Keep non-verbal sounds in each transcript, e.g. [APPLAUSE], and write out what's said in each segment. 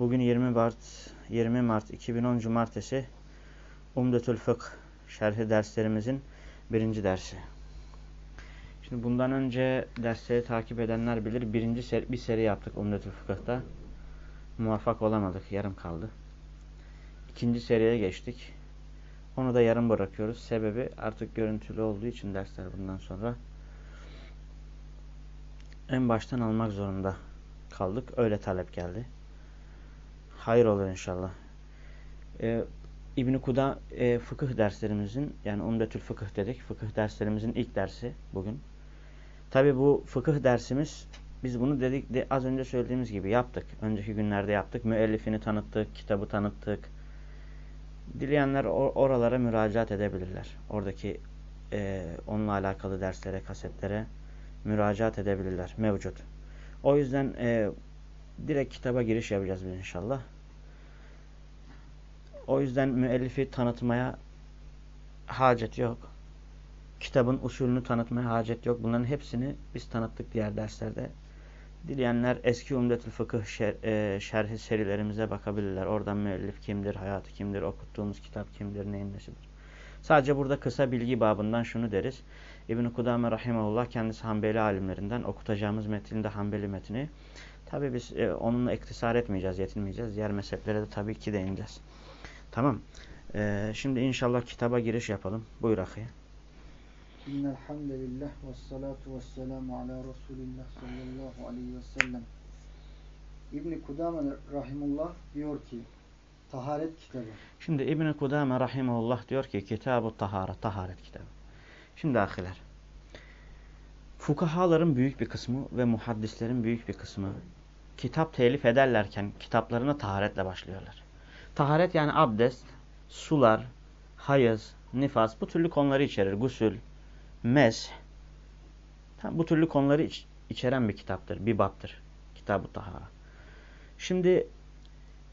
Bugün 20 Mart 20 Mart 2010 Cumartesi Umdetül Fıkh şerhi derslerimizin birinci dersi. Şimdi bundan önce dersleri takip edenler bilir. Birinci seri, bir seri yaptık Umdetül Fıkh'ta. Muvaffak olamadık. Yarım kaldı. İkinci seriye geçtik. Onu da yarım bırakıyoruz. Sebebi artık görüntülü olduğu için dersler bundan sonra en baştan almak zorunda kaldık. Öyle talep geldi hayır olur inşallah. Ee, İbn-i Kuda e, fıkıh derslerimizin yani Umdetül Fıkıh dedik. Fıkıh derslerimizin ilk dersi bugün. Tabi bu fıkıh dersimiz biz bunu dedik de az önce söylediğimiz gibi yaptık. Önceki günlerde yaptık. Müellifini tanıttık, kitabı tanıttık. Dileyenler or oralara müracaat edebilirler. Oradaki e, onunla alakalı derslere, kasetlere müracaat edebilirler. Mevcut. O yüzden e, direkt kitaba giriş yapacağız biz inşallah. O yüzden müellifi tanıtmaya hacet yok. Kitabın usulünü tanıtmaya hacet yok. Bunların hepsini biz tanıttık diğer derslerde. Dileyenler eski Umdetül Fıkıh şer, e, şerhi serilerimize bakabilirler. Oradan müellif kimdir, hayatı kimdir, okuttuğumuz kitap kimdir, neyin nesidir. Sadece burada kısa bilgi babından şunu deriz. İbn-i Kudame Rahimahullah kendisi Hanbeli alimlerinden okutacağımız metinde Hanbeli metni Tabi biz e, onunla iktisar etmeyeceğiz, yetinmeyeceğiz. Diğer mezheplere de tabii ki değineceğiz. Tamam. E, şimdi inşallah kitaba giriş yapalım. Buyur ahi. İnnelhamdülillah ve salatu ve selamu ala Resulillah sallallahu aleyhi ve sellem. İbn-i Kudame Rahimullah diyor ki Taharet kitabı. Şimdi İbn-i Kudame Rahimullah diyor ki Kitab-ı Tahara, Taharet kitabı. Şimdi ahiler. Fukahaların büyük bir kısmı ve muhaddislerin büyük bir kısmı kitap telif ederlerken kitaplarına taharetle başlıyorlar. Taharet yani abdest, sular, hayız, nifas bu türlü konuları içerir. Gusül, mes, bu türlü konuları iç, içeren bir kitaptır, bir baptır. Kitab-ı Tahara. Şimdi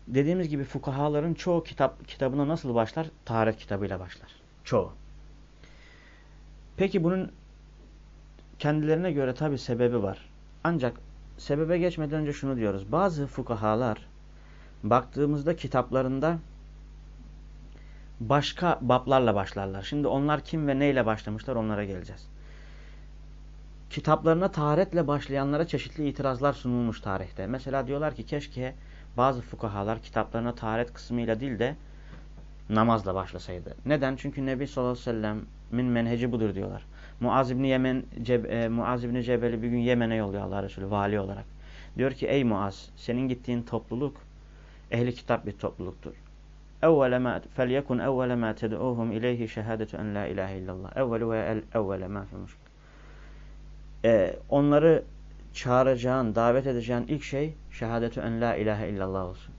dediğimiz gibi fukahaların çoğu kitap kitabına nasıl başlar? Taharet kitabıyla başlar. Çoğu. Peki bunun kendilerine göre tabi sebebi var. Ancak sebebe geçmeden önce şunu diyoruz. Bazı fukahalar baktığımızda kitaplarında başka bablarla başlarlar. Şimdi onlar kim ve neyle başlamışlar onlara geleceğiz. Kitaplarına taharetle başlayanlara çeşitli itirazlar sunulmuş tarihte. Mesela diyorlar ki keşke bazı fukahalar kitaplarına taharet kısmıyla değil de namazla başlasaydı. Neden? Çünkü Nebi sallallahu aleyhi ve sellem'in menheci budur diyorlar. Muaz İbni, Yemen, Ceb, e, Muaz İbni Cebel'i bir gün Yemen'e yolluyor Allah Resulü vali olarak. Diyor ki ey Muaz senin gittiğin topluluk ehli kitap bir topluluktur. Evvele ma felyekun evvele ma ted'uhum ileyhi şehadetu en la ilahe illallah. Evvelu ve el evvele ma fi e, onları çağıracağın, davet edeceğin ilk şey şehadetu en la ilahe illallah olsun.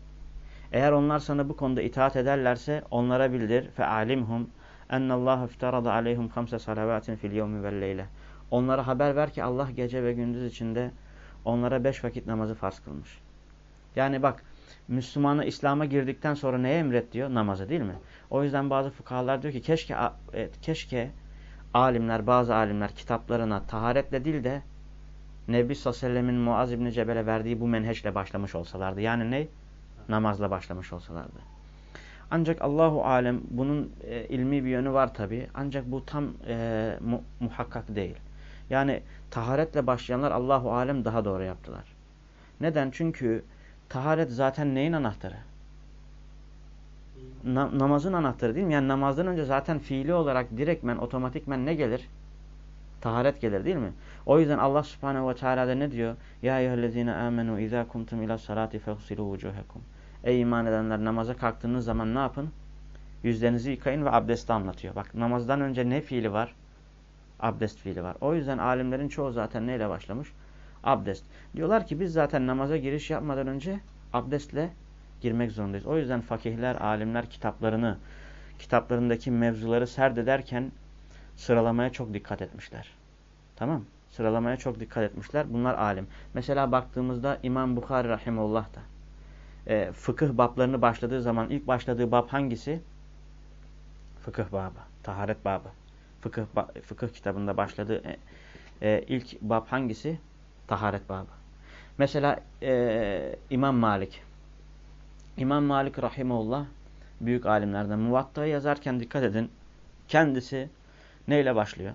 Eğer onlar sana bu konuda itaat ederlerse onlara bildir fe alimhum Allah iftarada aleyhum hamse salavatin fil yevmi vel leyle. Onlara haber ver ki Allah gece ve gündüz içinde onlara beş vakit namazı farz kılmış. Yani bak Müslümanı İslam'a girdikten sonra neye emret diyor? Namazı değil mi? O yüzden bazı fukahalar diyor ki keşke evet, keşke alimler, bazı alimler kitaplarına taharetle değil de Nebi sallallahu aleyhi ve sellemin Muaz İbni Cebel'e verdiği bu menheçle başlamış olsalardı. Yani ne? Namazla başlamış olsalardı. Ancak Allahu alem bunun e, ilmi bir yönü var tabi. Ancak bu tam e, mu muhakkak değil. Yani taharetle başlayanlar Allahu alem daha doğru yaptılar. Neden? Çünkü taharet zaten neyin anahtarı? Na namazın anahtarı değil mi? Yani namazdan önce zaten fiili olarak direktmen, otomatikmen ne gelir? Taharet gelir değil mi? O yüzden Allah subhanehu ve teala ne diyor? Ya eyyühellezine amenu izâ kumtum ila salati fegsilû vucuhekum. Ey iman edenler namaza kalktığınız zaman ne yapın? Yüzlerinizi yıkayın ve abdesti anlatıyor. Bak namazdan önce ne fiili var? Abdest fiili var. O yüzden alimlerin çoğu zaten neyle başlamış? Abdest. Diyorlar ki biz zaten namaza giriş yapmadan önce abdestle girmek zorundayız. O yüzden fakihler, alimler kitaplarını, kitaplarındaki mevzuları serdederken sıralamaya çok dikkat etmişler. Tamam Sıralamaya çok dikkat etmişler. Bunlar alim. Mesela baktığımızda İmam Bukhari Rahimullah da e, fıkıh bablarını başladığı zaman ilk başladığı bab hangisi? Fıkıh babı, taharet babı. Fıkıh, fıkıh kitabında başladığı e, e, ilk bab hangisi? Taharet babı. Mesela e, İmam Malik. İmam Malik Rahimullah büyük alimlerden. Muvatta'yı yazarken dikkat edin. Kendisi neyle başlıyor?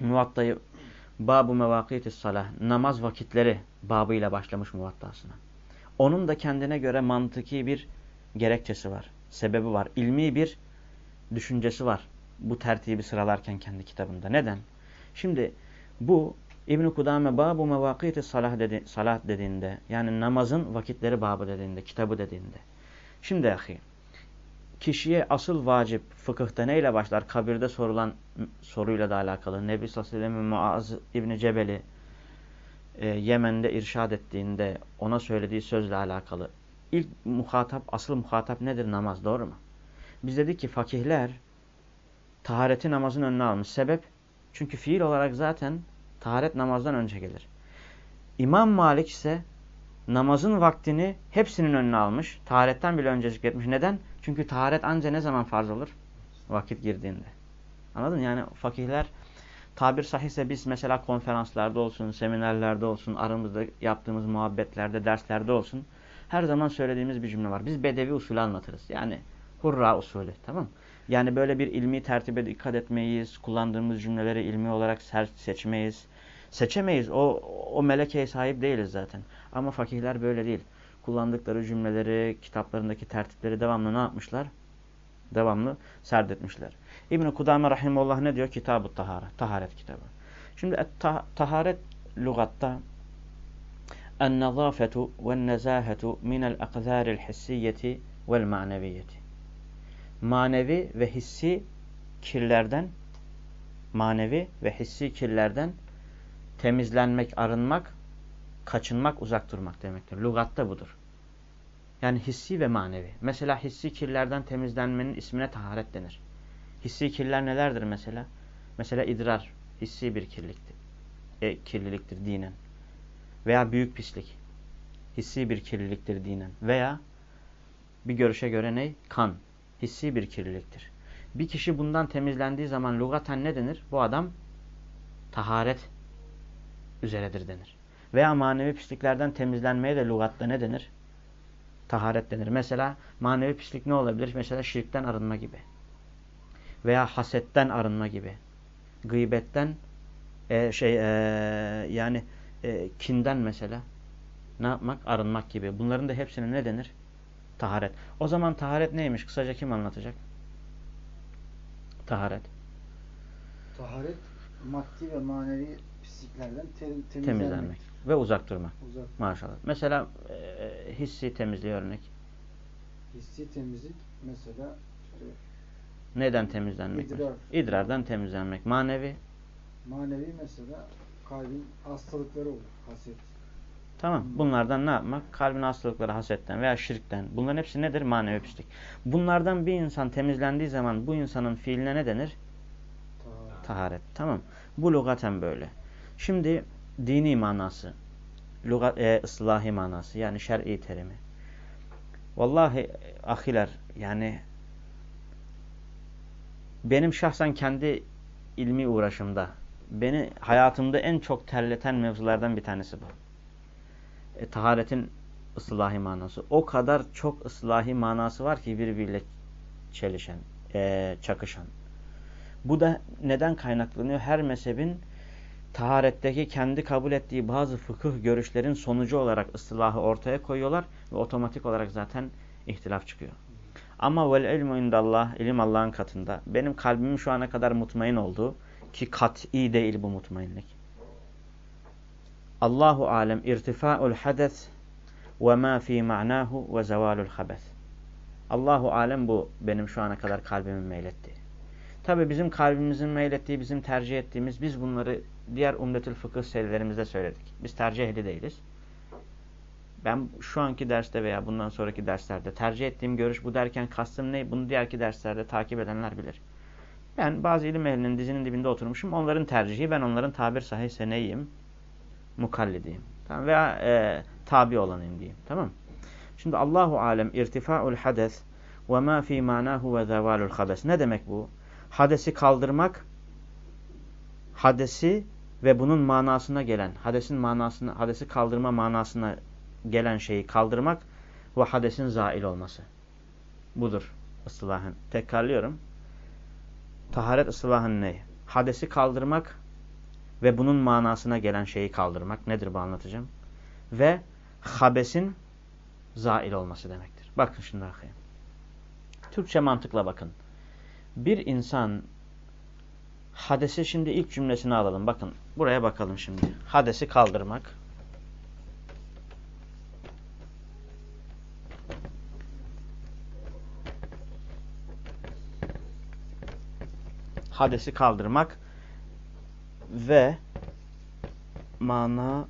Muvatta'yı Babu mevakiti salah, namaz vakitleri babıyla başlamış muvattasına. Onun da kendine göre mantıki bir gerekçesi var, sebebi var, ilmi bir düşüncesi var. Bu tertibi sıralarken kendi kitabında. Neden? Şimdi bu İbn-i Kudame babu mevakiti salah, dedi, salah dediğinde, yani namazın vakitleri babı dediğinde, kitabı dediğinde. Şimdi ahi, kişiye asıl vacip fıkıhta neyle başlar? Kabirde sorulan soruyla da alakalı. Nebi sallallahu aleyhi ve sellem Muaz İbni Cebel'i e, Yemen'de irşad ettiğinde ona söylediği sözle alakalı. İlk muhatap, asıl muhatap nedir? Namaz. Doğru mu? Biz dedik ki fakihler tahareti namazın önüne almış. Sebep? Çünkü fiil olarak zaten taharet namazdan önce gelir. İmam Malik ise namazın vaktini hepsinin önüne almış. Taharetten bile önce zikretmiş. Neden? Çünkü taharet anca ne zaman farz olur? Vakit girdiğinde. Anladın? Yani fakihler tabir sahihse biz mesela konferanslarda olsun, seminerlerde olsun, aramızda yaptığımız muhabbetlerde, derslerde olsun her zaman söylediğimiz bir cümle var. Biz bedevi usulü anlatırız. Yani hurra usulü. Tamam Yani böyle bir ilmi tertibe dikkat etmeyiz. Kullandığımız cümleleri ilmi olarak seçmeyiz. Seçemeyiz. O, o melekeye sahip değiliz zaten. Ama fakihler böyle değil kullandıkları cümleleri, kitaplarındaki tertipleri devamlı ne yapmışlar? Devamlı serdetmişler. İbn-i Kudame Rahimullah ne diyor? Kitab-ı Taharet. Taharet kitabı. Şimdi taharet lügatta el-nezafetu ve'n-nezahetu minel hissiyeti vel-maneviyeti. Manevi ve hissi kirlerden manevi ve hissi kirlerden temizlenmek, arınmak kaçınmak, uzak durmak demektir. Lugatta budur. Yani hissi ve manevi. Mesela hissi kirlerden temizlenmenin ismine taharet denir. Hissi kirler nelerdir mesela? Mesela idrar hissi bir kirliktir. E, kirliliktir dinen. Veya büyük pislik. Hissi bir kirliliktir dinen. Veya bir görüşe göre ne? Kan. Hissi bir kirliliktir. Bir kişi bundan temizlendiği zaman lugaten ne denir? Bu adam taharet üzeredir denir. Veya manevi pisliklerden temizlenmeye de lügatta ne denir? Taharet denir. Mesela manevi pislik ne olabilir? Mesela şirkten arınma gibi. Veya hasetten arınma gibi. Gıybetten e, şey e, yani e, kinden mesela ne yapmak? Arınmak gibi. Bunların da hepsine ne denir? Taharet. O zaman taharet neymiş? Kısaca kim anlatacak? Taharet. Taharet maddi ve manevi pisliklerden temizlenmek. temizlenmek ve uzak durmak. Uzak. Maşallah. Mesela e, hissi temizliği örnek. Hissi temizlik mesela işte neden temizlenmek? İdrar. İdrardan temizlenmek. Manevi? Manevi mesela kalbin hastalıkları olur. Haset. Tamam. Bunlardan ne yapmak? Kalbin hastalıkları hasetten veya şirkten. Bunların hepsi nedir? Manevi pislik. Bunlardan bir insan temizlendiği zaman bu insanın fiiline ne denir? Taharet. Taharet. Tamam. Bu lugaten böyle. Şimdi dini manası, lugat, e, ıslahi manası yani şer'i terimi. Vallahi ahiler yani benim şahsen kendi ilmi uğraşımda beni hayatımda en çok terleten mevzulardan bir tanesi bu. E, taharetin ıslahi manası. O kadar çok ıslahi manası var ki birbiriyle çelişen, e, çakışan. Bu da neden kaynaklanıyor? Her mezhebin taharetteki kendi kabul ettiği bazı fıkıh görüşlerin sonucu olarak ıslahı ortaya koyuyorlar ve otomatik olarak zaten ihtilaf çıkıyor. Ama vel ilmu indallah, ilim Allah'ın katında. Benim kalbimin şu ana kadar mutmain olduğu ki kat'i değil bu mutmainlik. Allahu alem irtifa'ul hades ve ma fi ma'nahu ve zevalul habes. Allahu alem bu benim şu ana kadar kalbimin meylettiği. Tabi bizim kalbimizin meylettiği, bizim tercih ettiğimiz, biz bunları diğer umdetül fıkıh serilerimizde söyledik. Biz tercih ehli değiliz. Ben şu anki derste veya bundan sonraki derslerde tercih ettiğim görüş bu derken kastım ne? Bunu diğerki derslerde takip edenler bilir. Ben bazı ilim ehlinin dizinin dibinde oturmuşum. Onların tercihi ben onların tabir sahihse neyim? Mukallidiyim. Tamam veya e, tabi olanıyım diyeyim. Tamam Şimdi Allahu alem irtifa'ul hades ve ma fi manahu ve zevalul habes. Ne demek bu? Hadesi kaldırmak hadesi ve bunun manasına gelen, hadesin manasına, hadesi kaldırma manasına gelen şeyi kaldırmak ve hadesin zail olması. Budur ıslahın. Tekrarlıyorum. Taharet ıslahın ne? Hadesi kaldırmak ve bunun manasına gelen şeyi kaldırmak. Nedir bu anlatacağım? Ve habesin zail olması demektir. Bakın şimdi bakayım. Türkçe mantıkla bakın. Bir insan hadesi şimdi ilk cümlesini alalım. Bakın buraya bakalım şimdi. Hadesi kaldırmak. Hadesi kaldırmak ve manasına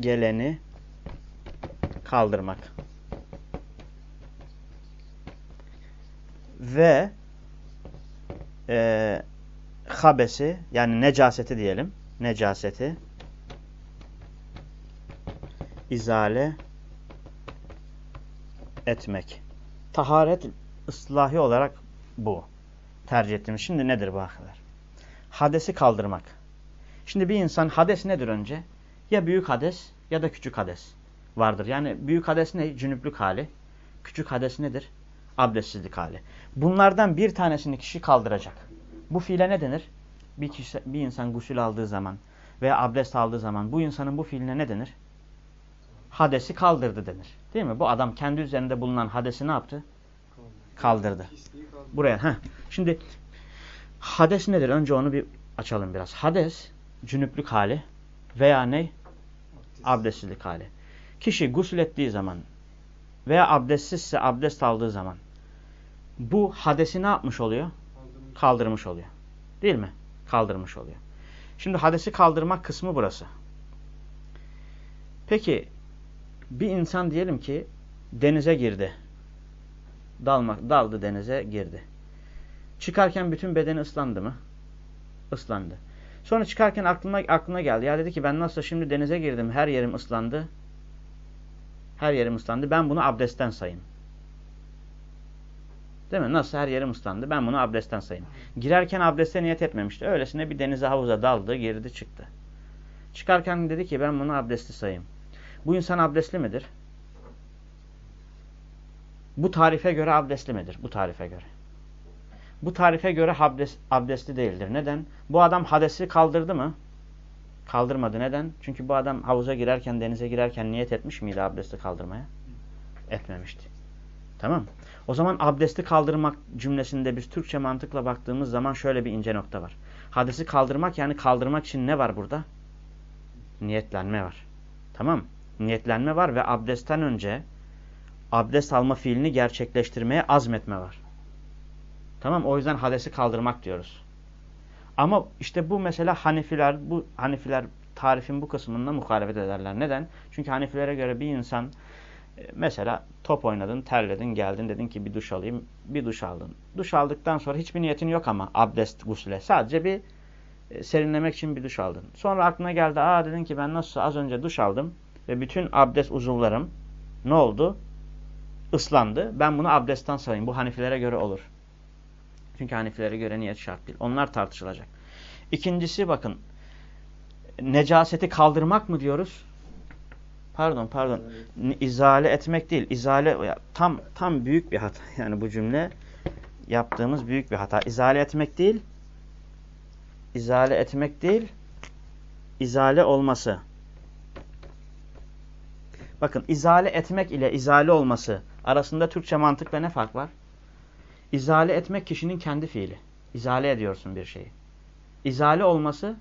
geleni kaldırmak. Ve e, habesi yani necaseti diyelim. Necaseti izale etmek. Taharet ıslahi olarak bu. Tercih ettiğimiz. Şimdi nedir bu arkadaşlar? Hadesi kaldırmak. Şimdi bir insan hades nedir önce? Ya büyük hades ya da küçük hades vardır. Yani büyük hades ne? Cünüplük hali. Küçük hades nedir? Abdestsizlik hali. Bunlardan bir tanesini kişi kaldıracak. Bu fiile ne denir? Bir, kişi, bir insan gusül aldığı zaman veya abdest aldığı zaman bu insanın bu fiiline ne denir? Hadesi kaldırdı denir. Değil mi? Bu adam kendi üzerinde bulunan hadesi ne yaptı? Kaldırdı. Buraya. Heh. Şimdi hades nedir? Önce onu bir açalım biraz. Hades cünüplük hali veya ne? Abdestsizlik hali. Kişi gusül ettiği zaman veya abdestsizse abdest aldığı zaman bu hadesi ne yapmış oluyor? Kaldırmış, Kaldırmış oluyor. Değil mi? Kaldırmış oluyor. Şimdi hadesi kaldırmak kısmı burası. Peki bir insan diyelim ki denize girdi. Dalmak, daldı denize girdi. Çıkarken bütün bedeni ıslandı mı? Islandı. Sonra çıkarken aklına, aklına geldi. Ya dedi ki ben nasıl şimdi denize girdim her yerim ıslandı. Her yerim ıslandı. Ben bunu abdestten sayayım. Değil mi? Nasıl her yerim ıslandı. Ben bunu abdestten sayayım. Girerken abdeste niyet etmemişti. Öylesine bir denize havuza daldı, girdi, çıktı. Çıkarken dedi ki ben bunu abdesti sayayım. Bu insan abdestli midir? Bu tarife göre abdestli midir? Bu tarife göre. Bu tarife göre abdest, abdestli değildir. Neden? Bu adam hadesi kaldırdı mı? Kaldırmadı. Neden? Çünkü bu adam havuza girerken, denize girerken niyet etmiş miydi abdesti kaldırmaya? Etmemişti. Tamam O zaman abdesti kaldırmak cümlesinde biz Türkçe mantıkla baktığımız zaman şöyle bir ince nokta var. Hadesi kaldırmak yani kaldırmak için ne var burada? Niyetlenme var. Tamam Niyetlenme var ve abdestten önce abdest alma fiilini gerçekleştirmeye azmetme var. Tamam O yüzden hadesi kaldırmak diyoruz. Ama işte bu mesela Hanefiler, bu Hanefiler tarifin bu kısmında muhalefet ederler. Neden? Çünkü Hanefilere göre bir insan e, mesela top oynadın, terledin, geldin, dedin ki bir duş alayım, bir duş aldın. Duş aldıktan sonra hiçbir niyetin yok ama abdest, gusle. Sadece bir e, serinlemek için bir duş aldın. Sonra aklına geldi, aa dedin ki ben nasıl az önce duş aldım ve bütün abdest uzuvlarım ne oldu? Islandı. Ben bunu abdestten sayayım. Bu Hanefilere göre olur. Çünkü Hanefilere göre niyet şart değil. Onlar tartışılacak. İkincisi bakın. Necaseti kaldırmak mı diyoruz? Pardon pardon. İzale etmek değil. İzale tam tam büyük bir hata. [LAUGHS] Yani bu cümle yaptığımız büyük bir hata. İzale etmek değil. İzale etmek değil. İzale olması. Bakın izale etmek ile izale olması arasında Türkçe mantıkla ne fark var? İzale etmek kişinin kendi fiili. İzale ediyorsun bir şeyi. İzale olması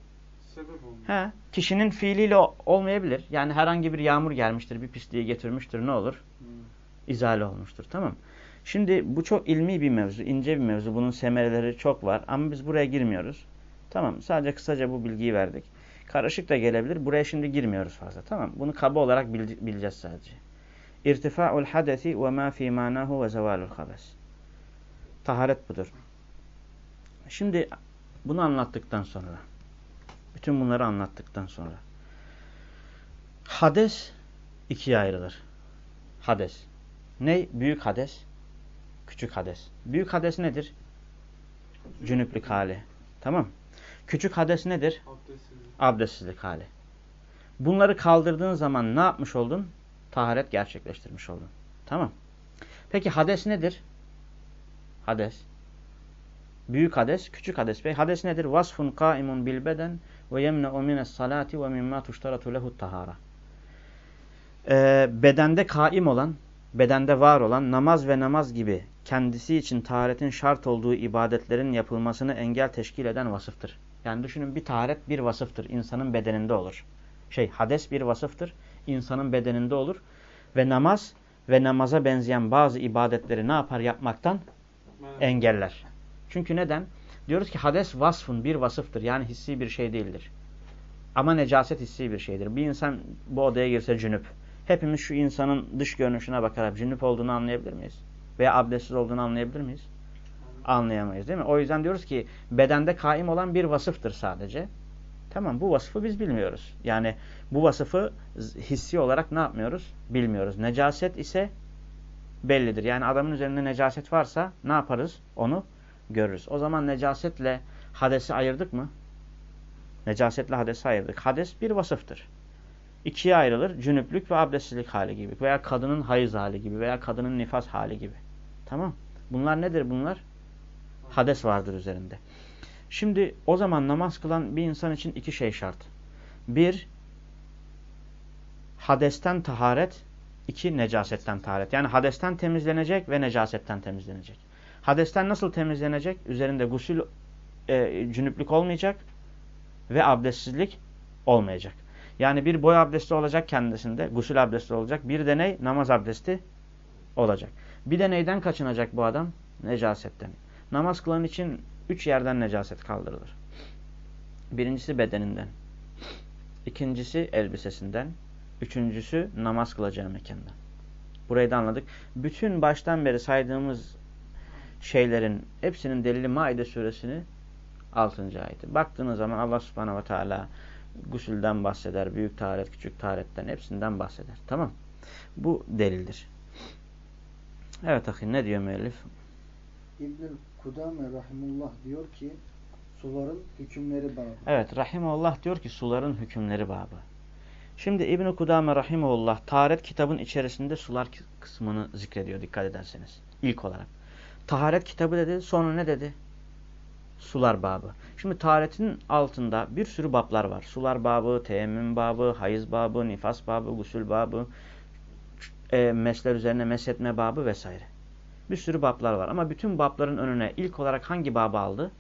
he, kişinin fiiliyle olmayabilir. Yani herhangi bir yağmur gelmiştir, bir pisliği getirmiştir ne olur? Hmm. İzale olmuştur. Tamam Şimdi bu çok ilmi bir mevzu, ince bir mevzu. Bunun semereleri çok var ama biz buraya girmiyoruz. Tamam sadece kısaca bu bilgiyi verdik. Karışık da gelebilir. Buraya şimdi girmiyoruz fazla. Tamam Bunu kaba olarak bileceğiz sadece. İrtifa'ul hadesi ve ma fi manahu ve zevalul habes. Taharet budur. Şimdi bunu anlattıktan sonra, bütün bunları anlattıktan sonra, hades ikiye ayrılır. Hades. Ne? Büyük hades, küçük hades. Büyük hades nedir? Cünüplük hali. Tamam. Küçük hades nedir? Abdestsizlik. Abdestsizlik hali. Bunları kaldırdığın zaman ne yapmış oldun? Taharet gerçekleştirmiş oldun. Tamam. Peki hades nedir? Hades. Büyük hades, küçük hades. Ve hades nedir? Vasfun kaimun bil beden ve yemne'u mines salati ve mimma tuştaratu lehu tahara. Ee, bedende kaim olan, bedende var olan namaz ve namaz gibi kendisi için taharetin şart olduğu ibadetlerin yapılmasını engel teşkil eden vasıftır. Yani düşünün bir taharet bir vasıftır. insanın bedeninde olur. Şey hades bir vasıftır. İnsanın bedeninde olur. Ve namaz ve namaza benzeyen bazı ibadetleri ne yapar yapmaktan? Engeller. Çünkü neden? Diyoruz ki hades vasfın bir vasıftır. Yani hissi bir şey değildir. Ama necaset hissi bir şeydir. Bir insan bu odaya girse cünüp. Hepimiz şu insanın dış görünüşüne bakarak cünüp olduğunu anlayabilir miyiz? Veya abdestsiz olduğunu anlayabilir miyiz? Anlayamayız değil mi? O yüzden diyoruz ki bedende kaim olan bir vasıftır sadece. Tamam bu vasıfı biz bilmiyoruz. Yani bu vasıfı hissi olarak ne yapmıyoruz? Bilmiyoruz. Necaset ise bellidir. Yani adamın üzerinde necaset varsa ne yaparız? Onu görürüz. O zaman necasetle hadesi ayırdık mı? Necasetle hadesi ayırdık. Hades bir vasıftır. İkiye ayrılır. Cünüplük ve abdestsizlik hali gibi. Veya kadının hayız hali gibi. Veya kadının nifas hali gibi. Tamam. Bunlar nedir bunlar? Hades vardır üzerinde. Şimdi o zaman namaz kılan bir insan için iki şey şart. Bir, hadesten taharet. iki necasetten taharet. Yani hadesten temizlenecek ve necasetten temizlenecek. Hadesten nasıl temizlenecek? Üzerinde gusül, e, cünüplük olmayacak ve abdestsizlik olmayacak. Yani bir boy abdesti olacak kendisinde, gusül abdesti olacak. Bir de ne? Namaz abdesti olacak. Bir de neyden kaçınacak bu adam? Necasetten. Namaz kılan için üç yerden necaset kaldırılır. Birincisi bedeninden. İkincisi elbisesinden. Üçüncüsü namaz kılacağı mekandan. Burayı da anladık. Bütün baştan beri saydığımız şeylerin hepsinin delili Maide suresini 6. ayeti. Baktığınız zaman Allah subhanahu ve teala gusülden bahseder, büyük taharet, küçük taharetten hepsinden bahseder. Tamam. Bu delildir. Evet ahi ne diyor müellif? İbnül Kudame Rahimullah diyor ki suların hükümleri babı. Evet Rahimullah diyor ki suların hükümleri babı. Şimdi İbn-i Kudame Rahimullah taharet kitabın içerisinde sular kısmını zikrediyor dikkat ederseniz. İlk olarak. Taharet kitabı dedi sonra ne dedi? Sular babı. Şimdi taharetin altında bir sürü bablar var. Sular babı, teyemmüm babı, hayız babı, nifas babı, gusül babı, e, mesler üzerine meshetme babı vesaire. Bir sürü bablar var ama bütün babların önüne ilk olarak hangi babı aldı?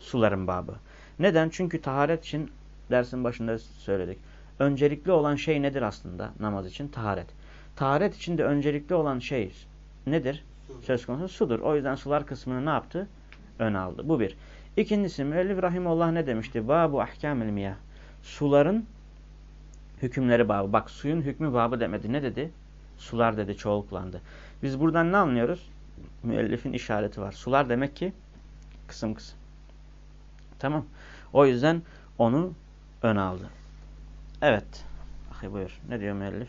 Suların babı. Neden? Çünkü taharet için dersin başında söyledik. Öncelikli olan şey nedir aslında namaz için? Taharet. Taharet için de öncelikli olan şey nedir? Su. Söz konusu sudur. O yüzden sular kısmını ne yaptı? Ön aldı. Bu bir. İkincisi müellif rahimullah ne demişti? Babu ahkamil miyah. Suların hükümleri babı. Bak suyun hükmü babı demedi. Ne dedi? Sular dedi çoğulklandı. Biz buradan ne anlıyoruz? Müellifin işareti var. Sular demek ki kısım kısım. Tamam. O yüzden onu ön aldı. Evet. Ahi buyur. Ne diyor müellif?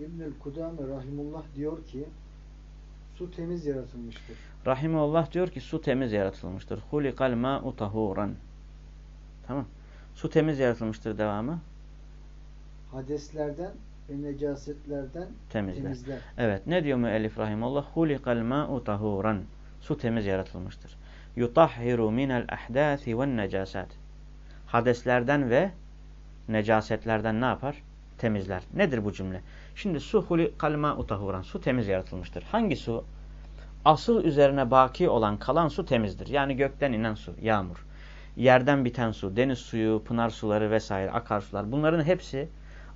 İbnül Kudame Rahimullah diyor ki su temiz yaratılmıştır. Rahimullah diyor ki su temiz yaratılmıştır. Hulikal ma'u tahuran. Tamam. Su temiz yaratılmıştır devamı. Hadeslerden necasetlerden temizler. temizler. Evet. Ne diyor müellif rahimullah? Hulikal ma'u tahuran. Su temiz yaratılmıştır. Yutahhiru minel ahdâthi ve necasat. Hadeslerden ve necasetlerden ne yapar? Temizler. Nedir bu cümle? Şimdi su hulikal ma'u tahuran. Su temiz yaratılmıştır. Hangi su? Asıl üzerine baki olan kalan su temizdir. Yani gökten inen su, yağmur. Yerden biten su, deniz suyu, pınar suları vesaire, akarsular. Bunların hepsi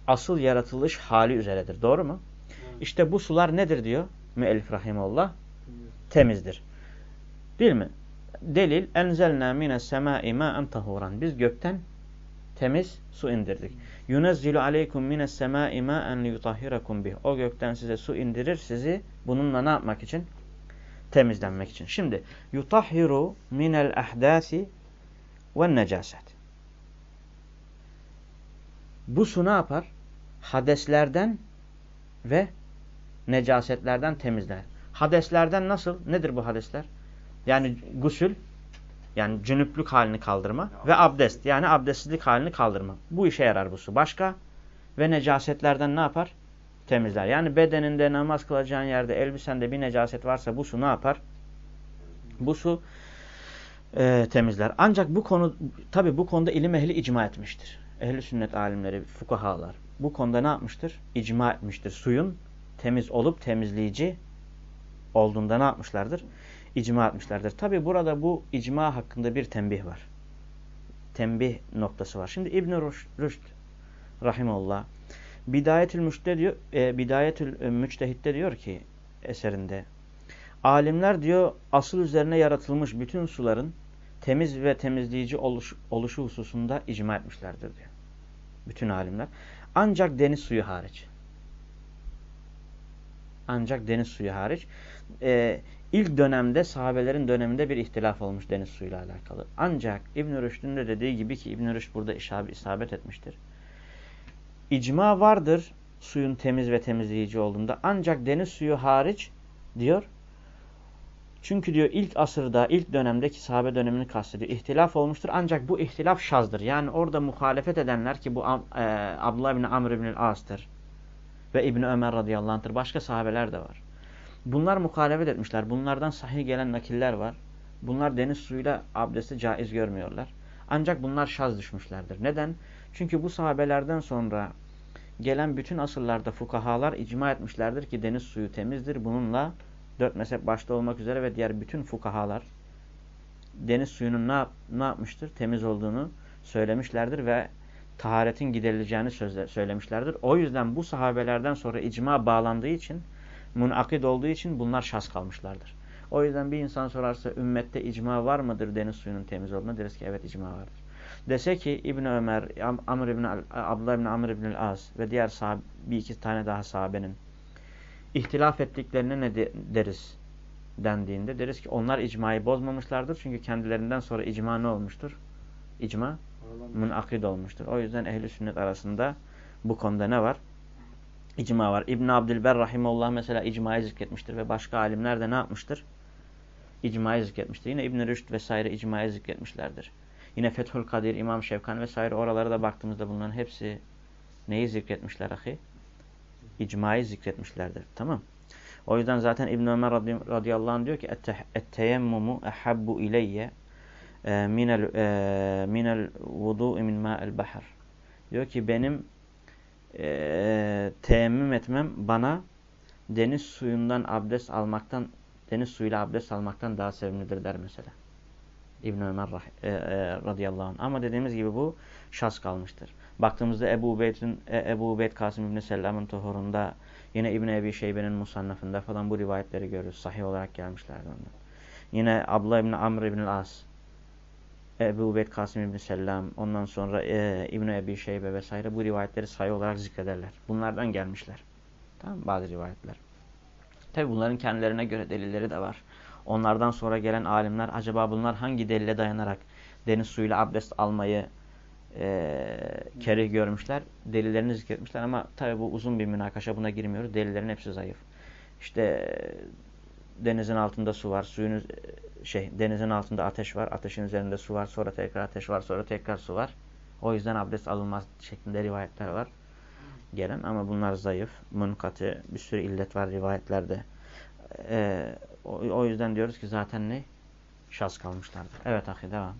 asıl yaratılış hali üzeredir. Doğru mu? Evet. İşte bu sular nedir diyor müellif rahimullah? Temizdir. Değil mi? Delil enzelna mines semai ma'en tahuran. Biz gökten temiz su indirdik. Yunezzilu aleykum mines semâi mâen liyutahhirakum bih. O gökten size su indirir sizi bununla ne yapmak için? Temizlenmek için. Şimdi yutahhiru minel ahdâsi ve necaset. Bu su ne yapar? Hadeslerden ve necasetlerden temizler. Hadeslerden nasıl? Nedir bu hadesler? Yani gusül, yani cünüplük halini kaldırma ve abdest, yani abdestsizlik halini kaldırma. Bu işe yarar bu su. Başka? Ve necasetlerden ne yapar? Temizler. Yani bedeninde namaz kılacağın yerde, elbisende bir necaset varsa bu su ne yapar? Bu su e, temizler. Ancak bu konu, tabi bu konuda ilim ehli icma etmiştir. Ehli sünnet alimleri, fukahalar bu konuda ne yapmıştır? İcma etmiştir. Suyun temiz olup temizleyici olduğunda ne yapmışlardır? İcma etmişlerdir. Tabi burada bu icma hakkında bir tembih var. Tembih noktası var. Şimdi İbn-i Rüşd Rahimullah Bidayetül Müçte diyor, e, Bidayetül Müçtehit'te diyor ki eserinde alimler diyor asıl üzerine yaratılmış bütün suların temiz ve temizleyici oluş, oluşu hususunda icma etmişlerdir diyor. Bütün alimler. Ancak deniz suyu hariç. Ancak deniz suyu hariç. Ee, ilk dönemde sahabelerin döneminde bir ihtilaf olmuş deniz suyuyla alakalı. Ancak İbn-i Rüşd'ün de dediği gibi ki İbn-i Rüşd burada isabet etmiştir. İcma vardır suyun temiz ve temizleyici olduğunda. Ancak deniz suyu hariç diyor. Çünkü diyor ilk asırda, ilk dönemdeki sahabe dönemini kastediyor. İhtilaf olmuştur ancak bu ihtilaf şazdır. Yani orada muhalefet edenler ki bu e, Abdullah bin Amr bin As'tır ve İbni Ömer radıyallahu anh'tır. Başka sahabeler de var. Bunlar muhalefet etmişler. Bunlardan sahih gelen nakiller var. Bunlar deniz suyuyla abdesti caiz görmüyorlar. Ancak bunlar şaz düşmüşlerdir. Neden? Çünkü bu sahabelerden sonra gelen bütün asırlarda fukahalar icma etmişlerdir ki deniz suyu temizdir. Bununla dört mezhep başta olmak üzere ve diğer bütün fukahalar deniz suyunun ne, yap ne yapmıştır? Temiz olduğunu söylemişlerdir ve taharetin giderileceğini söylemişlerdir. O yüzden bu sahabelerden sonra icma bağlandığı için, munakid olduğu için bunlar şas kalmışlardır. O yüzden bir insan sorarsa ümmette icma var mıdır deniz suyunun temiz olduğuna deriz ki evet icma vardır. Dese ki İbn Ömer, Amr ibn Abdullah ibn Amr ibn As ve diğer sahabe, bir iki tane daha sahabenin ihtilaf ettiklerine ne deriz dendiğinde deriz ki onlar icmayı bozmamışlardır. Çünkü kendilerinden sonra icma ne olmuştur? İcma münakid olmuştur. O yüzden ehli sünnet arasında bu konuda ne var? İcma var. İbn Abdülber rahimullah mesela icmayı zikretmiştir ve başka alimler de ne yapmıştır? İcmayı zikretmiştir. Yine İbn Rüşd vesaire icmayı zikretmişlerdir. Yine Fethül Kadir, İmam Şevkan vesaire oralara da baktığımızda bunların hepsi neyi zikretmişler ahi? İcmayı zikretmişlerdir. Tamam. O yüzden zaten İbn Ömer radıyallahu anh diyor ki etteyemmumu ehabbu ileyye e, minel e, minel vudu'i min ma'el bahar. Diyor ki benim e, teyemmüm etmem bana deniz suyundan abdest almaktan deniz suyuyla abdest almaktan daha sevimlidir der mesela. İbn Ömer e, e, radıyallahu anh. Ama dediğimiz gibi bu şas kalmıştır. Baktığımızda Ebu Ubeyd'in e, Ebu Ubeyd Kasım İbn Sellem'in tohurunda yine İbn Ebi Şeybe'nin musannafında falan bu rivayetleri görüyoruz. Sahih olarak gelmişlerdi ondan. Yine Abdullah İbn Amr İbn As Ebu Ubeyd Kasım İbn Sellem ondan sonra e, İbn Ebi Şeybe vesaire bu rivayetleri sayı olarak zikrederler. Bunlardan gelmişler. Tamam Bazı rivayetler. Tabi bunların kendilerine göre delilleri de var. Onlardan sonra gelen alimler acaba bunlar hangi delile dayanarak deniz suyuyla abdest almayı e, kerih görmüşler. Delillerini zikretmişler ama tabi bu uzun bir münakaşa buna girmiyoruz. Delillerin hepsi zayıf. İşte denizin altında su var. Suyun şey denizin altında ateş var. Ateşin üzerinde su var. Sonra tekrar ateş var. Sonra tekrar su var. O yüzden abdest alınmaz şeklinde rivayetler var. Gelen ama bunlar zayıf. Munkatı bir sürü illet var rivayetlerde. Ee, o, o yüzden diyoruz ki zaten ne? Şaz kalmışlardır. Evet ahi devam.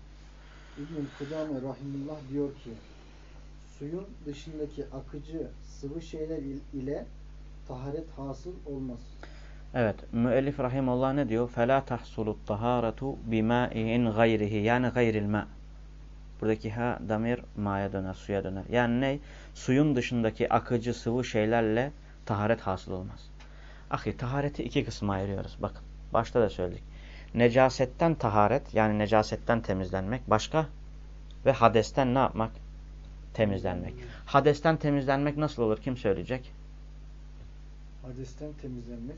İbn-i Kudame Rahimullah diyor ki suyun dışındaki akıcı sıvı şeyler ile taharet hasıl olmaz. Evet. Müellif rahimullah ne diyor? فَلَا تَحْصُلُ الطَّهَارَةُ بِمَاءٍ غَيْرِهِ Yani gayril ma. Buradaki ha damir ma'ya döner, suya döner. Yani ne? Suyun dışındaki akıcı sıvı şeylerle taharet hasıl olmaz. Ahi tahareti iki kısma ayırıyoruz. Bakın başta da söyledik. Necasetten taharet yani necasetten temizlenmek başka ve hadesten ne yapmak? temizlenmek. Hadesten temizlenmek nasıl olur? Kim söyleyecek? Hadesten temizlenmek,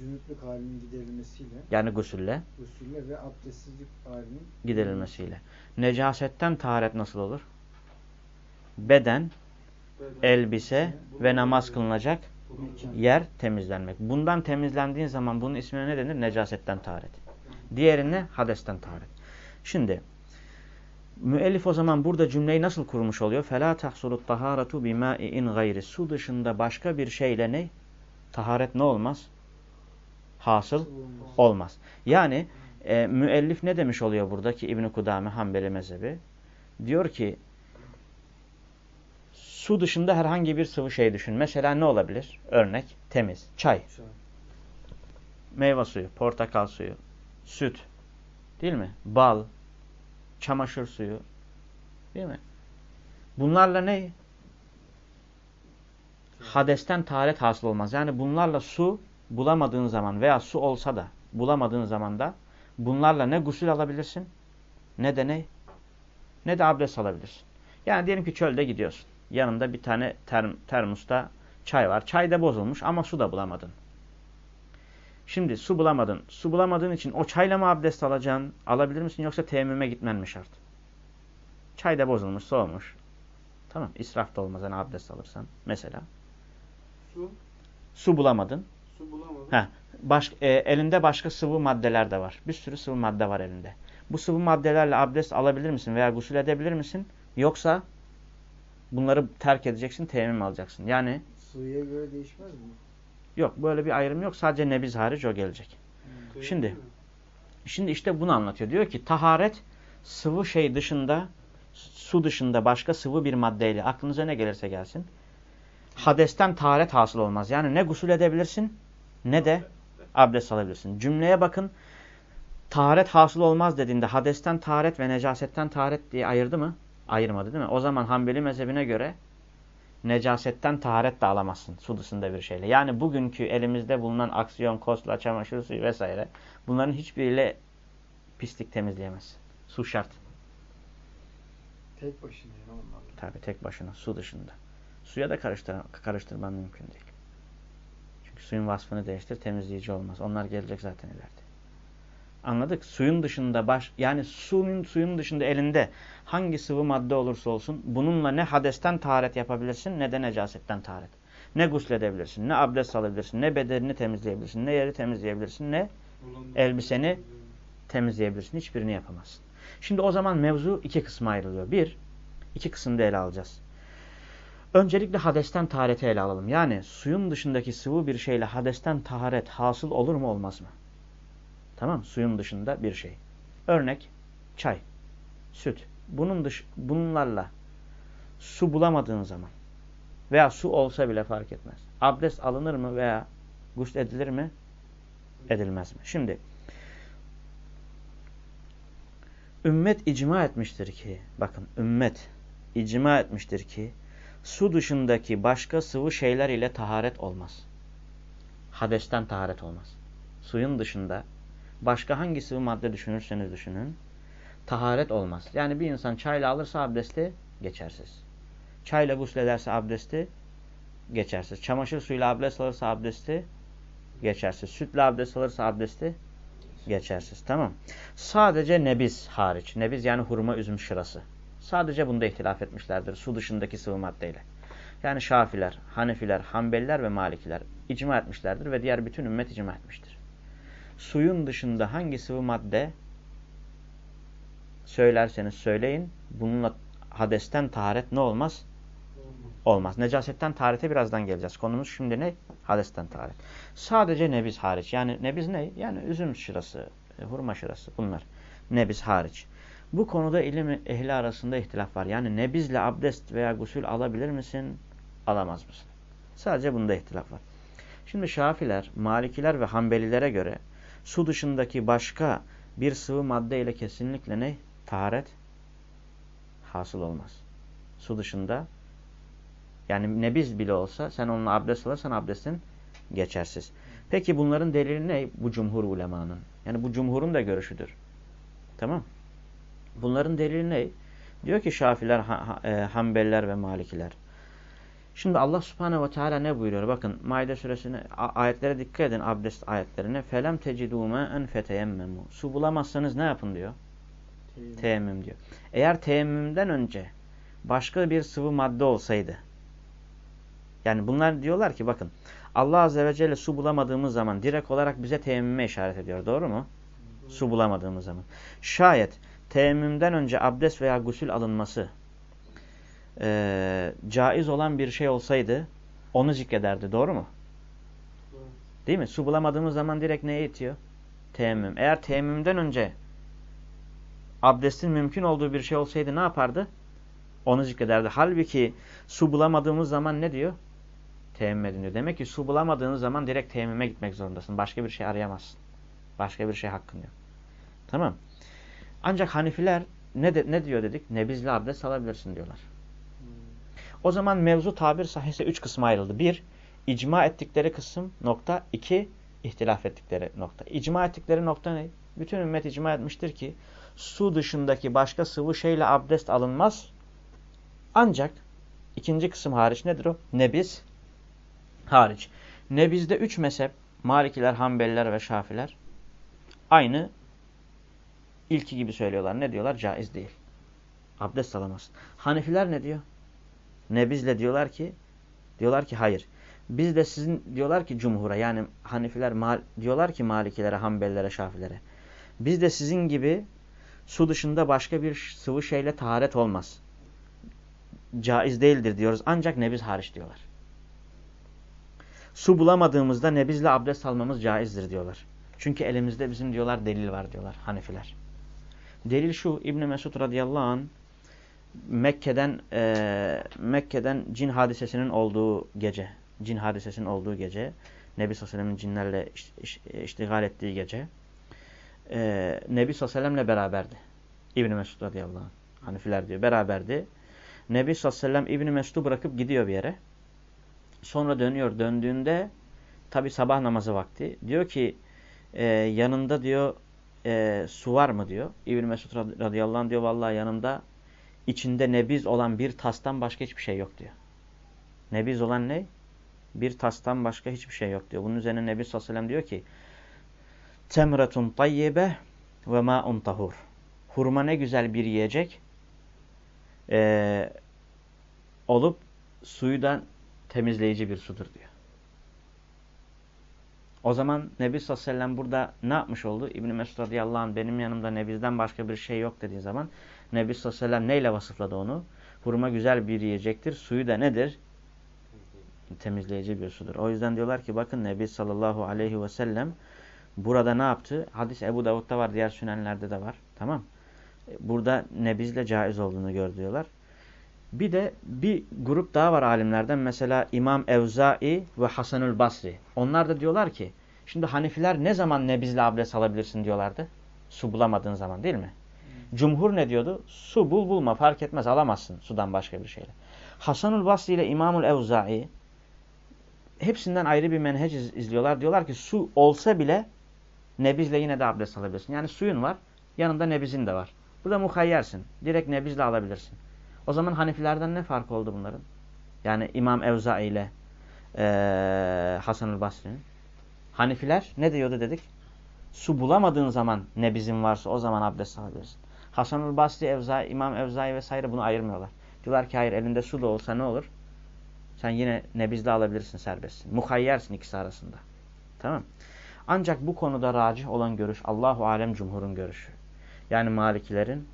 cünüplük halinin giderilmesiyle, Yani gusülle usulle ve abdestsizlik halinin giderilmesiyle. Necasetten taharet nasıl olur? Beden, elbise ve namaz kılınacak yer temizlenmek. Bundan temizlendiğin zaman bunun ismine ne denir? Necasetten taharet. Diğerine hadesten taharet. Şimdi müellif o zaman burada cümleyi nasıl kurmuş oluyor? Fela tahsulut taharatu bima'in gayri. Su dışında başka bir şeyle ne? Taharet ne olmaz? Hasıl olmaz. Yani e, müellif ne demiş oluyor burada ki İbn Kudame Hanbeli mezhebi? Diyor ki su dışında herhangi bir sıvı şey düşün. Mesela ne olabilir? Örnek temiz, çay, meyve suyu, portakal suyu, süt, değil mi? Bal, çamaşır suyu, değil mi? Bunlarla ne? Hadesten taharet hasıl olmaz. Yani bunlarla su bulamadığın zaman veya su olsa da bulamadığın zaman da bunlarla ne gusül alabilirsin ne de ne? Ne de abdest alabilirsin. Yani diyelim ki çölde gidiyorsun. Yanında bir tane term, termosta çay var. Çay da bozulmuş ama su da bulamadın. Şimdi su bulamadın. Su bulamadığın için o çayla mı abdest alacaksın? Alabilir misin yoksa teyemmüme gitmen mi şart? Çay da bozulmuş, soğumuş. Tamam, israf da olmaz yani abdest alırsan. Mesela. Su, Su bulamadın. su bulamadım. Heh, baş, e, elinde başka sıvı maddeler de var. Bir sürü sıvı madde var elinde. Bu sıvı maddelerle abdest alabilir misin veya gusül edebilir misin? Yoksa bunları terk edeceksin, teyemmüm alacaksın. Yani Suya göre değişmez mi? Yok böyle bir ayrım yok. Sadece nebiz hariç o gelecek. Teyemmüm Şimdi-? Şimdi işte bunu anlatıyor. Diyor ki taharet sıvı şey dışında, su dışında başka sıvı bir maddeyle aklınıza ne gelirse gelsin. Hadesten taharet hasıl olmaz. Yani ne gusül edebilirsin ne de abdest alabilirsin. Cümleye bakın. Taharet hasıl olmaz dediğinde hadesten taharet ve necasetten taharet diye ayırdı mı? Ayırmadı değil mi? O zaman Hanbeli mezhebine göre necasetten taharet de alamazsın su dışında bir şeyle. Yani bugünkü elimizde bulunan aksiyon, kosla, çamaşır suyu vesaire bunların hiçbiriyle pislik temizleyemez. Su şart. Tek başına onlarla. Tabi tek başına su dışında. Suya da karıştır karıştırman mümkün değil. Çünkü suyun vasfını değiştir temizleyici olmaz. Onlar gelecek zaten ileride. Anladık. Suyun dışında baş yani suyun suyun dışında elinde hangi sıvı madde olursa olsun bununla ne hadesten taharet yapabilirsin ne de necasetten taharet. Ne gusledebilirsin, ne abdest alabilirsin, ne bedenini temizleyebilirsin, ne yeri temizleyebilirsin, ne elbiseni temizleyebilirsin. Hiçbirini yapamazsın. Şimdi o zaman mevzu iki kısma ayrılıyor. Bir, iki kısımda ele alacağız. Öncelikle hadesten tahareti ele alalım. Yani suyun dışındaki sıvı bir şeyle hadesten taharet hasıl olur mu olmaz mı? Tamam Suyun dışında bir şey. Örnek çay, süt. Bunun dış, bunlarla su bulamadığın zaman veya su olsa bile fark etmez. Abdest alınır mı veya gusl edilir mi? Edilmez mi? Şimdi ümmet icma etmiştir ki bakın ümmet icma etmiştir ki su dışındaki başka sıvı şeyler ile taharet olmaz. Hadesten taharet olmaz. Suyun dışında başka hangi sıvı madde düşünürseniz düşünün taharet olmaz. Yani bir insan çayla alırsa abdesti geçersiz. Çayla guslederse abdesti geçersiz. Çamaşır suyuyla abdest alırsa abdesti geçersiz. Sütle abdest alırsa abdesti geçersiz. Tamam. Sadece nebiz hariç. Nebiz yani hurma üzüm şırası. Sadece bunda ihtilaf etmişlerdir. Su dışındaki sıvı maddeyle. Yani Şafiler, Hanefiler, Hanbeliler ve Malikiler icma etmişlerdir ve diğer bütün ümmet icma etmiştir. Suyun dışında hangi sıvı madde söylerseniz söyleyin bununla hadesten taharet ne olmaz? Olmaz. Necasetten taharete birazdan geleceğiz. Konumuz şimdi ne? Hadesten taharet. Sadece nebiz hariç. Yani nebiz ne? Yani üzüm şırası, e, hurma şırası bunlar. Nebiz hariç. Bu konuda ilim ehli arasında ihtilaf var. Yani nebizle abdest veya gusül alabilir misin? Alamaz mısın? Sadece bunda ihtilaf var. Şimdi Şafiler, Malikiler ve Hanbelilere göre su dışındaki başka bir sıvı madde ile kesinlikle ne? Taharet hasıl olmaz. Su dışında yani nebiz bile olsa sen onunla abdest alırsan abdestin geçersiz. Peki bunların delili ne? Bu cumhur ulemanın. Yani bu cumhurun da görüşüdür. Tamam. Bunların delili ne? Diyor ki Şafiler, ha, ha, e, Hanbeliler ve Malikiler. Şimdi Allah subhanehu ve teala ne buyuruyor? Bakın Maide suresine ayetlere dikkat edin abdest ayetlerine. Felem tecidû mâen feteyemmemû. Su bulamazsanız ne yapın diyor? Teyemmüm. Teyemmüm diyor. Eğer teyemmümden önce başka bir sıvı madde olsaydı. Yani bunlar diyorlar ki bakın Allah azze ve celle su bulamadığımız zaman direkt olarak bize teyemmüme işaret ediyor. Doğru mu? Su bulamadığımız zaman. Şayet teyemmümden önce abdest veya gusül alınması e, caiz olan bir şey olsaydı onu zikrederdi. Doğru mu? Evet. Değil mi? Su bulamadığımız zaman direkt neye itiyor? Teyemmüm. Eğer teyemmümden önce abdestin mümkün olduğu bir şey olsaydı ne yapardı? Onu zikrederdi. Halbuki su bulamadığımız zaman ne diyor? Teyemmüm edin diyor. Demek ki su bulamadığınız zaman direkt teyemmüme gitmek zorundasın. Başka bir şey arayamazsın. Başka bir şey hakkın yok. Tamam. Ancak Hanifiler ne, de, ne diyor dedik? Nebizli abdest alabilirsin diyorlar. O zaman mevzu tabir sahihse üç kısma ayrıldı. Bir, icma ettikleri kısım nokta. iki ihtilaf ettikleri nokta. İcma ettikleri nokta ne? Bütün ümmet icma etmiştir ki su dışındaki başka sıvı şeyle abdest alınmaz. Ancak ikinci kısım hariç nedir o? Nebiz hariç. Nebizde üç mezhep Malikiler, Hanbeliler ve Şafiler aynı ilki gibi söylüyorlar. Ne diyorlar? Caiz değil. Abdest alamaz. Hanefiler ne diyor? Nebizle diyorlar ki diyorlar ki hayır. Biz de sizin diyorlar ki cumhura yani Hanefiler mal, diyorlar ki Malikilere, Hanbelilere, Şafilere. Biz de sizin gibi su dışında başka bir sıvı şeyle taharet olmaz. Caiz değildir diyoruz. Ancak nebiz hariç diyorlar. Su bulamadığımızda nebizle abdest almamız caizdir diyorlar. Çünkü elimizde bizim diyorlar delil var diyorlar Hanefiler. Delil şu İbn Mesud radıyallahu an Mekke'den e, Mekke'den cin hadisesinin olduğu gece, cin hadisesinin olduğu gece, Nebi sallallahu cinlerle iş, iş, iştigal ettiği gece, e, Nebi sallallahu beraberdi. İbn Mesud radıyallahu anh. Hanifiler diyor beraberdi. Nebi sallallahu İbn Mesud'u bırakıp gidiyor bir yere. Sonra dönüyor. Döndüğünde tabi sabah namazı vakti. Diyor ki e, yanında diyor e, su var mı diyor. İbn Mesud radıyallahu anh diyor vallahi yanımda içinde nebiz olan bir tastan başka hiçbir şey yok diyor. Nebiz olan ne? Bir tastan başka hiçbir şey yok diyor. Bunun üzerine Nebi sallallahu diyor ki Temretun tayyibe ve ma'un tahur. Hurma ne güzel bir yiyecek ee, olup suyudan temizleyici bir sudur diyor. O zaman Nebi sallallahu burada ne yapmış oldu? İbn-i Mesud radıyallahu anh benim yanımda nebizden başka bir şey yok dediği zaman Nebi sallallahu aleyhi ve sellem neyle vasıfladı onu? Hurma güzel bir yiyecektir. Suyu da nedir? Temizleyici bir sudur. O yüzden diyorlar ki bakın Nebi sallallahu aleyhi ve sellem burada ne yaptı? Hadis Ebu Davud'da var, diğer sünenlerde de var. Tamam. Burada nebizle caiz olduğunu gör diyorlar. Bir de bir grup daha var alimlerden. Mesela İmam Evzai ve Hasanül Basri. Onlar da diyorlar ki şimdi Hanifiler ne zaman nebizle abdest alabilirsin diyorlardı? Su bulamadığın zaman değil mi? Cumhur ne diyordu? Su bul bulma fark etmez alamazsın sudan başka bir şeyle. Hasanul Basri ile İmamul Evzai hepsinden ayrı bir menhec izliyorlar. Diyorlar ki su olsa bile nebizle yine de abdest alabilirsin. Yani suyun var yanında nebizin de var. Burada muhayyersin. Direkt nebizle alabilirsin. O zaman Hanifilerden ne fark oldu bunların? Yani İmam Evzai ile e, Hasanul Basri'nin. Hanifiler ne diyordu dedik? Su bulamadığın zaman nebizin varsa o zaman abdest alabilirsin. Hasanul Basri, Evzai, İmam Evzai vesaire bunu ayırmıyorlar. Diyorlar ki hayır elinde su da olsa ne olur? Sen yine nebizde alabilirsin serbestsin. Muhayyersin ikisi arasında. Tamam Ancak bu konuda racih olan görüş Allahu Alem Cumhur'un görüşü. Yani Malikilerin,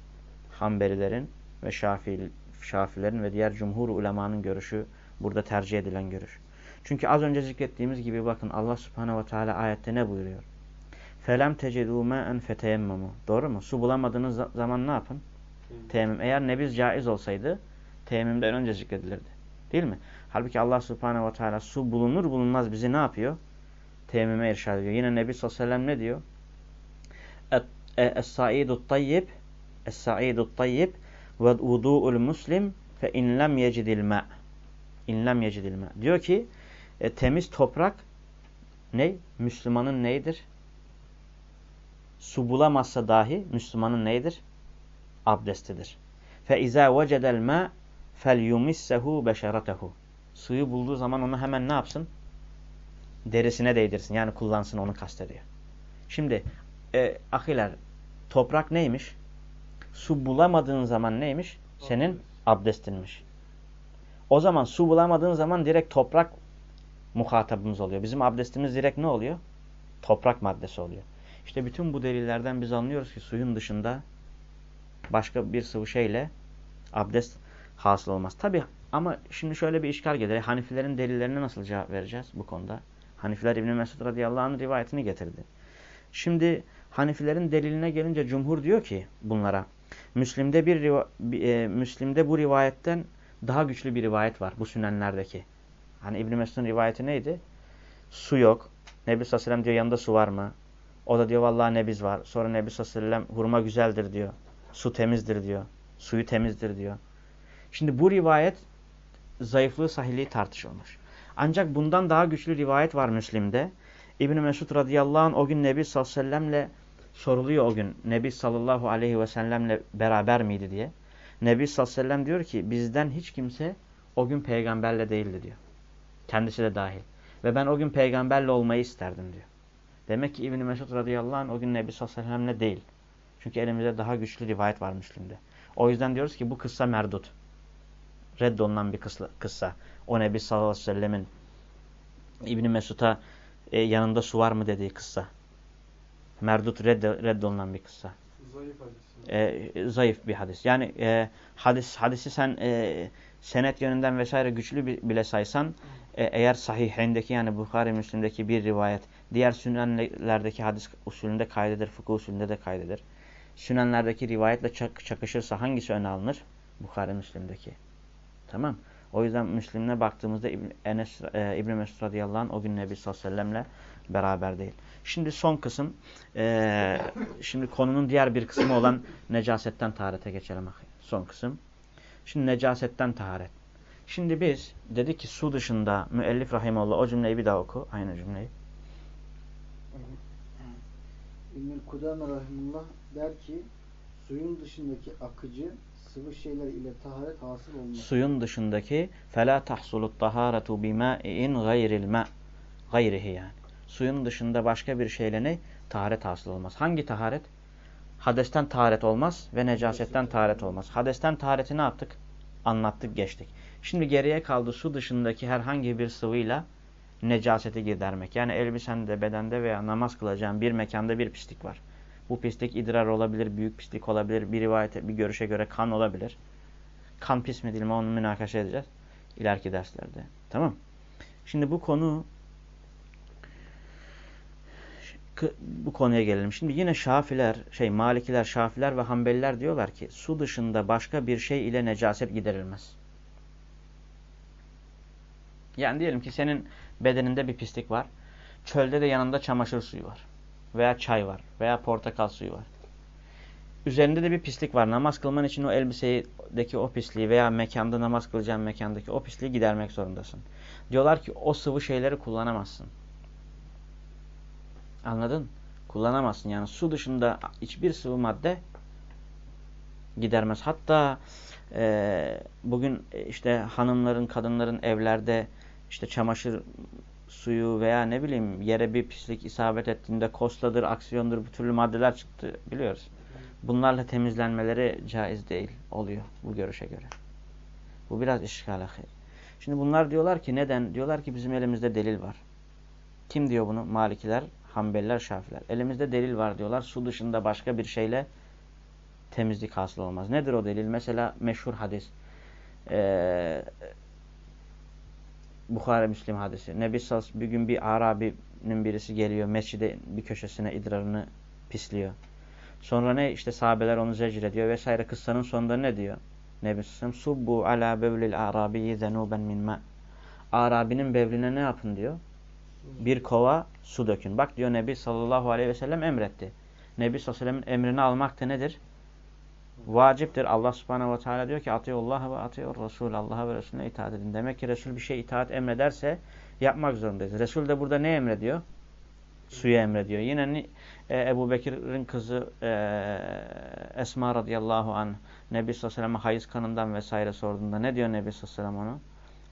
Hanbelilerin ve Şafii, Şafilerin ve diğer cumhur ulemanın görüşü burada tercih edilen görüş. Çünkü az önce zikrettiğimiz gibi bakın Allah Subhanahu ve Teala ayette ne buyuruyor? Felem tecidû mâen feteyemmemu. Doğru mu? Su bulamadığınız zaman ne yapın? Teyemmüm. Eğer nebiz caiz olsaydı teyemmümden önce zikredilirdi. Değil mi? Halbuki Allah Subhanahu ve Teala su bulunur bulunmaz bizi ne yapıyor? Teyemmüme irşad ediyor. Yine Nebi sallallahu aleyhi ve sellem ne diyor? Es-sa'idut tayyib Es-sa'idut tayyib ve vudu'ul muslim fe in lem yecidil ma. İn lem yecidil ma. Diyor ki e, temiz toprak ne? Müslümanın neydir? Su bulamazsa dahi Müslümanın neydir? Abdestidir. فَاِذَا وَجَدَ الْمَاءِ فَلْيُمِسَّهُ بَشَرَتَهُ Suyu bulduğu zaman onu hemen ne yapsın? Derisine değdirsin. Yani kullansın onu kastediyor. Şimdi e, ahiler toprak neymiş? Su bulamadığın zaman neymiş? Senin abdestinmiş. O zaman su bulamadığın zaman direkt toprak muhatabımız oluyor. Bizim abdestimiz direkt ne oluyor? Toprak maddesi oluyor. İşte bütün bu delillerden biz anlıyoruz ki suyun dışında başka bir sıvı şeyle abdest hasıl olmaz. Tabi ama şimdi şöyle bir işgal gelir. Hanifilerin delillerine nasıl cevap vereceğiz bu konuda? Hanifiler İbn Mesud radıyallahu anh rivayetini getirdi. Şimdi Hanifilerin deliline gelince cumhur diyor ki bunlara Müslim'de bir e, Müslim'de bu rivayetten daha güçlü bir rivayet var bu sünenlerdeki. Hani İbn Mesud'un rivayeti neydi? Su yok. Nebi sallallahu diyor yanında su var mı? O da diyor vallahi nebiz var. Sonra Nebi sallallahu aleyhi ve sellem hurma güzeldir diyor. Su temizdir diyor. Suyu temizdir diyor. Şimdi bu rivayet zayıflığı sahiliği tartışılmış. Ancak bundan daha güçlü rivayet var Müslim'de. İbn Mesud radıyallahu anh o gün Nebi sallallahu aleyhi ve sellemle soruluyor o gün. Nebi sallallahu aleyhi ve sellemle beraber miydi diye. Nebi sallallahu aleyhi ve sellem diyor ki bizden hiç kimse o gün peygamberle değildi diyor. Kendisi de dahil. Ve ben o gün peygamberle olmayı isterdim diyor. Demek ki İbn Mesud radıyallahu anh o gün Nebi sallallahu aleyhi ve sellemle değil. Çünkü elimizde daha güçlü rivayet var Müslim'de. O yüzden diyoruz ki bu kıssa merdut. Reddolunan bir kıssa. O Nebi sallallahu aleyhi ve sellemin İbn Mesud'a e, yanında su var mı dediği kıssa. Merdut redde, reddolunan bir kıssa. Zayıf hadis. E, zayıf bir hadis. Yani e, hadis hadisi sen e, senet yönünden vesaire güçlü bile saysan e, eğer sahihindeki yani Bukhari Müslim'deki bir rivayet diğer sünenlerdeki hadis usulünde kaydedir, fıkıh usulünde de kaydedir. Sünenlerdeki rivayetle çak, çakışırsa hangisi öne alınır? Bukhari Müslim'deki. Tamam. O yüzden Müslim'e baktığımızda İbn, Enes, e, İbn Mesud radıyallahu anh o gün Nebi sallallahu aleyhi ve sellemle beraber değil. Şimdi son kısım, e, şimdi konunun diğer bir kısmı olan necasetten taharete geçelim. Son kısım. Şimdi necasetten taharet. Şimdi biz dedi ki su dışında müellif rahimallah o cümleyi bir daha oku. Aynı cümleyi. İbnül Kudame rahimullah der ki suyun dışındaki akıcı sıvı şeyler ile taharet hasıl olmaz. Suyun dışındaki fela tahsulut taharetu bima'in gayril ma gayrihi yani. Suyun dışında başka bir şeyle ne? Taharet hasıl olmaz. Hangi taharet? Hadesten taharet olmaz ve necasetten taharet olmaz. Hadesten tahareti ne yaptık? Anlattık, geçtik. Şimdi geriye kaldı su dışındaki herhangi bir sıvıyla necaseti gidermek. Yani elbisende, bedende veya namaz kılacağın bir mekanda bir pislik var. Bu pislik idrar olabilir, büyük pislik olabilir, bir rivayete, bir görüşe göre kan olabilir. Kan pis mi değil mi onu münakaşa edeceğiz ileriki derslerde. Tamam. Şimdi bu konu bu konuya gelelim. Şimdi yine Şafiler, şey Malikiler, Şafiler ve Hanbeliler diyorlar ki su dışında başka bir şey ile necaset giderilmez. Yani diyelim ki senin bedeninde bir pislik var. Çölde de yanında çamaşır suyu var. Veya çay var. Veya portakal suyu var. Üzerinde de bir pislik var. Namaz kılman için o elbisedeki o pisliği veya mekanda namaz kılacağın mekandaki o pisliği gidermek zorundasın. Diyorlar ki o sıvı şeyleri kullanamazsın. Anladın? Kullanamazsın. Yani su dışında hiçbir sıvı madde gidermez. Hatta e, bugün işte hanımların, kadınların evlerde işte çamaşır suyu veya ne bileyim yere bir pislik isabet ettiğinde kosladır, aksiyondur bu türlü maddeler çıktı biliyoruz. Bunlarla temizlenmeleri caiz değil oluyor bu görüşe göre. Bu biraz işgal. Şimdi bunlar diyorlar ki neden? Diyorlar ki bizim elimizde delil var. Kim diyor bunu? Malikiler, Hanbeliler, Şafiler. Elimizde delil var diyorlar. Su dışında başka bir şeyle temizlik hasıl olmaz. Nedir o delil? Mesela meşhur hadis. Ee, Bukhara Müslim hadisi. Nebi Sallallahu bir gün bir Arabi'nin birisi geliyor mescide bir köşesine idrarını pisliyor. Sonra ne işte sahabeler onu zecir ediyor vesaire kıssanın sonunda ne diyor? Nebi Sallallahu subbu ala bevlil arabiyi zenuben min ma. Arabinin bevline ne yapın diyor? Bir kova su dökün. Bak diyor Nebi sallallahu aleyhi ve sellem emretti. Nebi sallallahu aleyhi ve emrini almak da nedir? vaciptir. Allah subhanehu ve teala diyor ki atıyullah ve atıyor Resul. Allah'a ve Resulüne itaat edin. Demek ki Resul bir şey itaat emrederse yapmak zorundayız. Resul de burada ne emrediyor? Suyu emrediyor. Yine e, Ebu Bekir'in kızı e, Esma radıyallahu anh Nebi sallallahu aleyhi ve sellem'e hayız kanından vesaire sorduğunda ne diyor Nebi sallallahu aleyhi ve sellem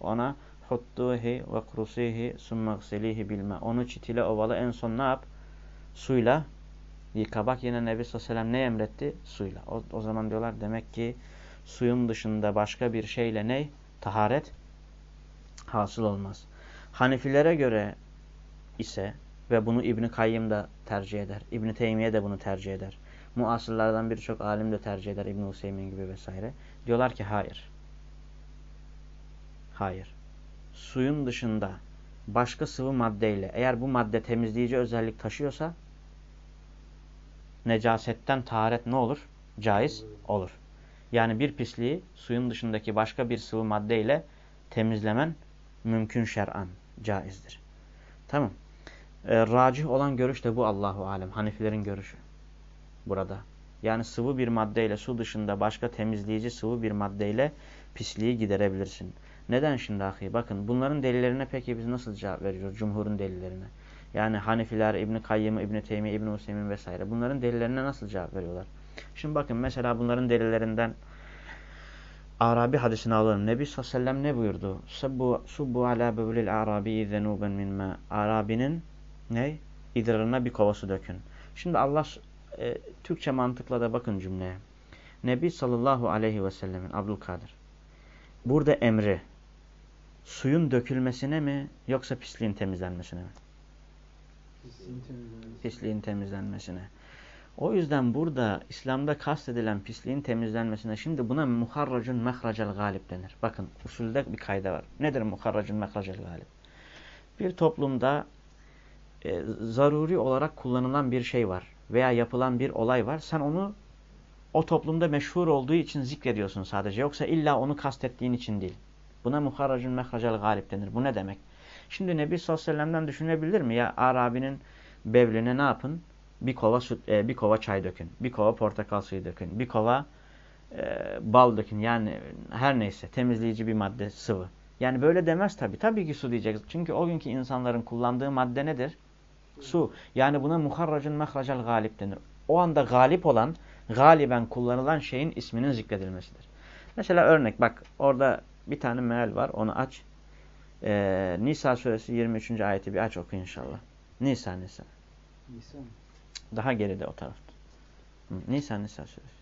ona? Ona huttuhi ve kurusihi summagsilihi bilme. Onu çitile ovalı en son ne yap? Suyla yıka. Bak yine Nebi sallallahu ne emretti? Suyla. O, o zaman diyorlar demek ki suyun dışında başka bir şeyle ne? Taharet hasıl olmaz. Hanefilere göre ise ve bunu İbn Kayyım da tercih eder. İbn Teymiye de bunu tercih eder. Muasırlardan birçok alim de tercih eder. İbn Hüseyin gibi vesaire. Diyorlar ki hayır. Hayır. Suyun dışında başka sıvı maddeyle eğer bu madde temizleyici özellik taşıyorsa necasetten taharet ne olur? Caiz olur. Yani bir pisliği suyun dışındaki başka bir sıvı maddeyle temizlemen mümkün şer'an, caizdir. Tamam. E, racih olan görüş de bu Allahu alem. Hanifilerin görüşü. Burada. Yani sıvı bir maddeyle su dışında başka temizleyici sıvı bir maddeyle pisliği giderebilirsin. Neden şimdi ahi? Bakın bunların delillerine peki biz nasıl cevap veriyoruz? Cumhurun delillerine. Yani Hanifiler, İbn Kayyım, İbn Teymiye, İbn Hüseyin vesaire. Bunların delillerine nasıl cevap veriyorlar? Şimdi bakın mesela bunların delillerinden Arabi hadisini alalım. Nebi sallallahu aleyhi ve sellem ne buyurdu? Subbu, subbu ala bevlil arabi zenuben min ma. Arabinin ne? İdrarına bir kovası dökün. Şimdi Allah e, Türkçe mantıkla da bakın cümleye. Nebi sallallahu aleyhi ve sellemin Abdülkadir. Burada emri suyun dökülmesine mi yoksa pisliğin temizlenmesine mi? Pisliğin temizlenmesi. Pisliğin temizlenmesine. O yüzden burada İslam'da kastedilen pisliğin temizlenmesine şimdi buna muharracun mehracel galip denir. Bakın usulde bir kayda var. Nedir muharracun mehracel galip? Bir toplumda e, zaruri olarak kullanılan bir şey var veya yapılan bir olay var. Sen onu o toplumda meşhur olduğu için zikrediyorsun sadece. Yoksa illa onu kastettiğin için değil. Buna muharracun mehracel galip denir. Bu ne demek? Şimdi Nebi sallallahu aleyhi ve sellem'den düşünebilir mi? Ya Arabi'nin bevline ne yapın? Bir kova süt, e, bir kova çay dökün. Bir kova portakal suyu dökün. Bir kova e, bal dökün. Yani her neyse temizleyici bir madde, sıvı. Yani böyle demez tabii. Tabii ki su diyecek. Çünkü o günkü insanların kullandığı madde nedir? Su. Yani buna muharracun mehracel galip denir. O anda galip olan, galiben kullanılan şeyin isminin zikredilmesidir. Mesela örnek bak orada bir tane meal var. Onu aç. Ee, Nisa suresi 23. ayeti bir aç oku inşallah. Nisa Nisa. Nisa? Daha geride o tarafta. Hı, Nisa Nisa suresi.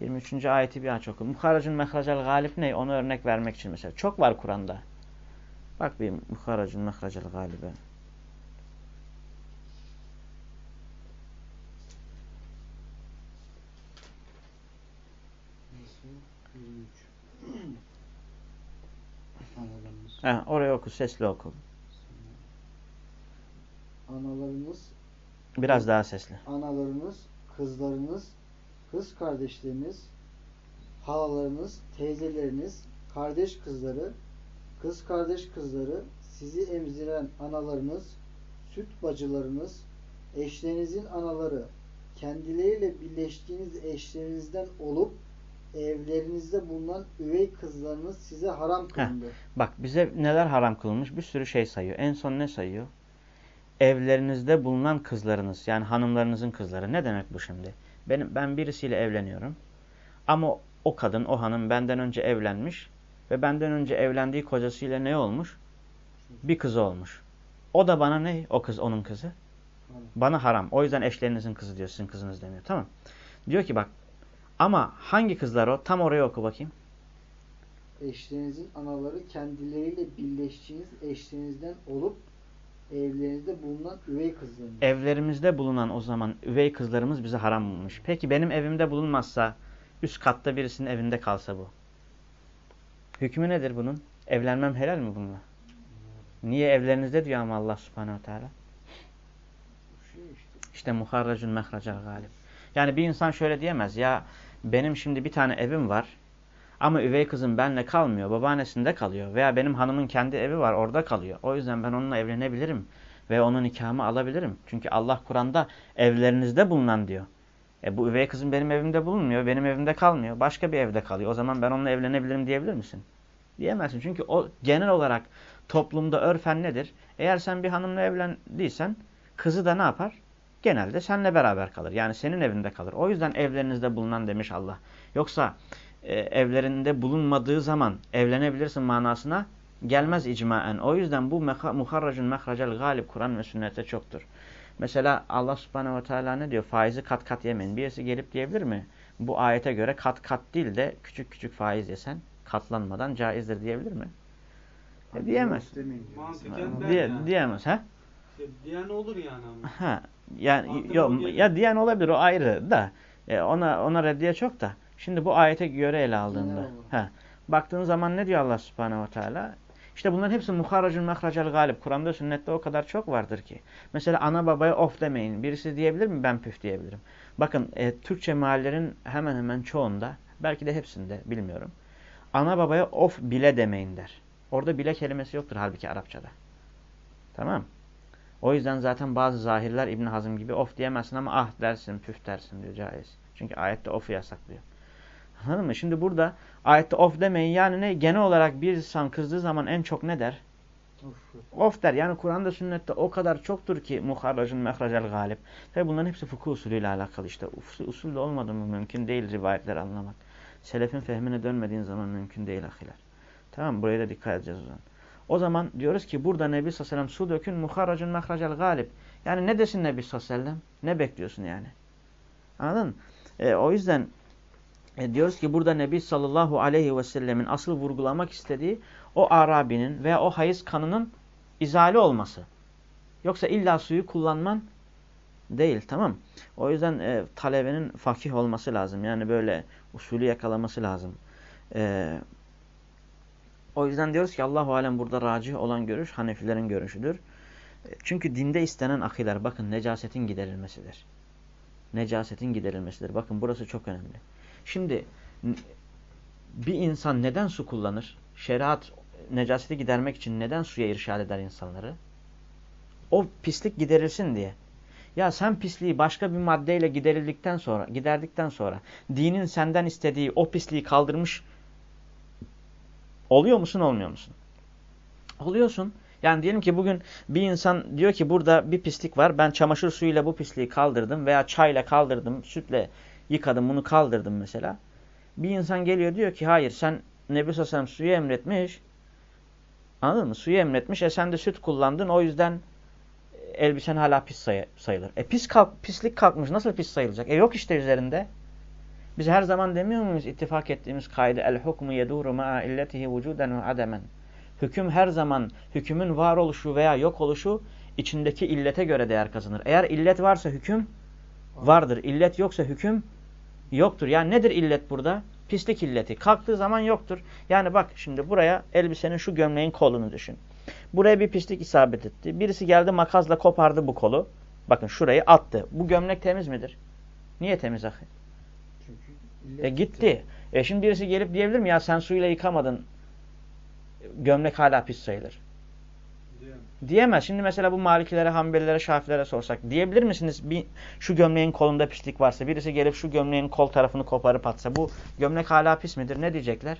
23. ayeti bir aç oku. Muharracun mehracel galip ne? Onu örnek vermek için mesela. Çok var Kur'an'da. Bak bir muharracun mehracel galibe. Nisa 23. Analarınız. Heh, oraya oku. Sesli oku. Analarınız, Biraz daha sesli. analarınız, kızlarınız, kız kardeşleriniz, halalarınız, teyzeleriniz, kardeş kızları, kız kardeş kızları, sizi emziren analarınız, süt bacılarınız, eşlerinizin anaları, kendileriyle birleştiğiniz eşlerinizden olup evlerinizde bulunan üvey kızlarınız size haram kılındı. Bak bize neler haram kılınmış bir sürü şey sayıyor. En son ne sayıyor? Evlerinizde bulunan kızlarınız yani hanımlarınızın kızları. Ne demek bu şimdi? Benim, ben birisiyle evleniyorum. Ama o kadın, o hanım benden önce evlenmiş. Ve benden önce evlendiği kocasıyla ne olmuş? Bir kızı olmuş. O da bana ne? O kız onun kızı. Bana haram. O yüzden eşlerinizin kızı diyor. Sizin kızınız demiyor. Tamam. Diyor ki bak ama hangi kızlar o? Tam oraya oku bakayım. Eşlerinizin anaları kendileriyle birleştiğiniz eşlerinizden olup evlerinizde bulunan üvey kızlarınız. Evlerimizde bulunan o zaman üvey kızlarımız bize haram olmuş. Peki benim evimde bulunmazsa üst katta birisinin evinde kalsa bu. Hükmü nedir bunun? Evlenmem helal mi bununla? Niye evlerinizde diyor ama Allah subhanehu ve teala? Şey işte. İşte muharracun mehracal galip. Yani bir insan şöyle diyemez ya benim şimdi bir tane evim var ama üvey kızım benle kalmıyor babaannesinde kalıyor veya benim hanımın kendi evi var orada kalıyor. O yüzden ben onunla evlenebilirim ve onun nikahımı alabilirim. Çünkü Allah Kur'an'da evlerinizde bulunan diyor. E bu üvey kızım benim evimde bulunmuyor, benim evimde kalmıyor, başka bir evde kalıyor. O zaman ben onunla evlenebilirim diyebilir misin? Diyemezsin. Çünkü o genel olarak toplumda örfen nedir? Eğer sen bir hanımla evlendiysen Kızı da ne yapar? Genelde seninle beraber kalır. Yani senin evinde kalır. O yüzden evlerinizde bulunan demiş Allah. Yoksa e, evlerinde bulunmadığı zaman evlenebilirsin manasına gelmez icmaen. O yüzden bu muharracun mehracel galip Kur'an ve sünnette çoktur. Mesela Allah subhanehu ve teala ne diyor? Faizi kat kat yemeyin. Birisi gelip diyebilir mi? Bu ayete göre kat kat değil de küçük küçük faiz yesen katlanmadan caizdir diyebilir mi? E, diyemez. Diye, yani. diyemez. Ha? İşte diyen olur yani ama. Ha. Yani yok ya diyen olabilir o ayrı da. E, ona ona reddiye çok da. Şimdi bu ayete göre ele aldığında. Ha. Baktığın zaman ne diyor Allah Subhanahu ve Teala? İşte bunların hepsi muharracun mahracel galip. Kur'an'da sünnette o kadar çok vardır ki. Mesela ana babaya of demeyin. Birisi diyebilir mi? Ben püf diyebilirim. Bakın e, Türkçe meallerin hemen hemen çoğunda, belki de hepsinde bilmiyorum. Ana babaya of bile demeyin der. Orada bile kelimesi yoktur halbuki Arapçada. Tamam O yüzden zaten bazı zahirler İbn Hazım gibi of diyemezsin ama ah dersin, püf dersin diyor caiz. Çünkü ayette of'u yasaklıyor. Anladın mı? Şimdi burada ayette of demeyin yani ne? Genel olarak bir insan kızdığı zaman en çok ne der? Of der. Yani Kur'an'da sünnette o kadar çoktur ki muharracın mehracel galip. Tabi bunların hepsi fıkıh usulüyle alakalı işte. Usul, usul de olmadı mı mümkün değil rivayetleri anlamak. Selefin fehmine dönmediğin zaman mümkün değil ahiler. Tamam? Buraya da dikkat edeceğiz o zaman. O zaman diyoruz ki burada Nebi sallallahu aleyhi ve sellem su dökün muharracun mehracel galip. Yani ne desin Nebi sallallahu aleyhi ve sellem? Ne bekliyorsun yani? Anladın mı? E, o yüzden e, diyoruz ki burada Nebi sallallahu aleyhi ve sellemin asıl vurgulamak istediği o Arabi'nin veya o hayız kanının izale olması. Yoksa illa suyu kullanman değil tamam O yüzden e, talebenin fakih olması lazım. Yani böyle usulü yakalaması lazım. E, o yüzden diyoruz ki Allahu alem burada racih olan görüş Hanefilerin görüşüdür. Çünkü dinde istenen akiler bakın necasetin giderilmesidir. Necasetin giderilmesidir. Bakın burası çok önemli. Şimdi bir insan neden su kullanır? Şeriat necaseti gidermek için neden suya irşad eder insanları? O pislik giderilsin diye. Ya sen pisliği başka bir maddeyle giderildikten sonra, giderdikten sonra dinin senden istediği o pisliği kaldırmış oluyor musun, olmuyor musun? Oluyorsun. Yani diyelim ki bugün bir insan diyor ki burada bir pislik var. Ben çamaşır suyuyla bu pisliği kaldırdım veya çayla kaldırdım, sütle yıkadım, bunu kaldırdım mesela. Bir insan geliyor diyor ki hayır sen Nebi Sallallahu suyu emretmiş. Anladın mı? Suyu emretmiş. E sen de süt kullandın. O yüzden elbisen hala pis say sayılır. E pis kalk, pislik kalkmış. Nasıl pis sayılacak? E yok işte üzerinde. Biz her zaman demiyor muyuz ittifak ettiğimiz kaydı el hukmu yeduru ma'a illetihi vücuden ve ademen. Hüküm her zaman hükümün var oluşu veya yok oluşu içindeki illete göre değer kazanır. Eğer illet varsa hüküm vardır. İllet yoksa hüküm yoktur. Yani nedir illet burada? Pislik illeti. Kalktığı zaman yoktur. Yani bak şimdi buraya elbisenin şu gömleğin kolunu düşün. Buraya bir pislik isabet etti. Birisi geldi makasla kopardı bu kolu. Bakın şurayı attı. Bu gömlek temiz midir? Niye temiz ahi? E gitti. E şimdi birisi gelip diyebilir mi ya sen suyla yıkamadın. Gömlek hala pis sayılır. Diyemez. Şimdi mesela bu Malikilere, Hanbelilere, Şafilere sorsak diyebilir misiniz bir şu gömleğin kolunda pislik varsa birisi gelip şu gömleğin kol tarafını koparıp atsa bu gömlek hala pis midir? Ne diyecekler?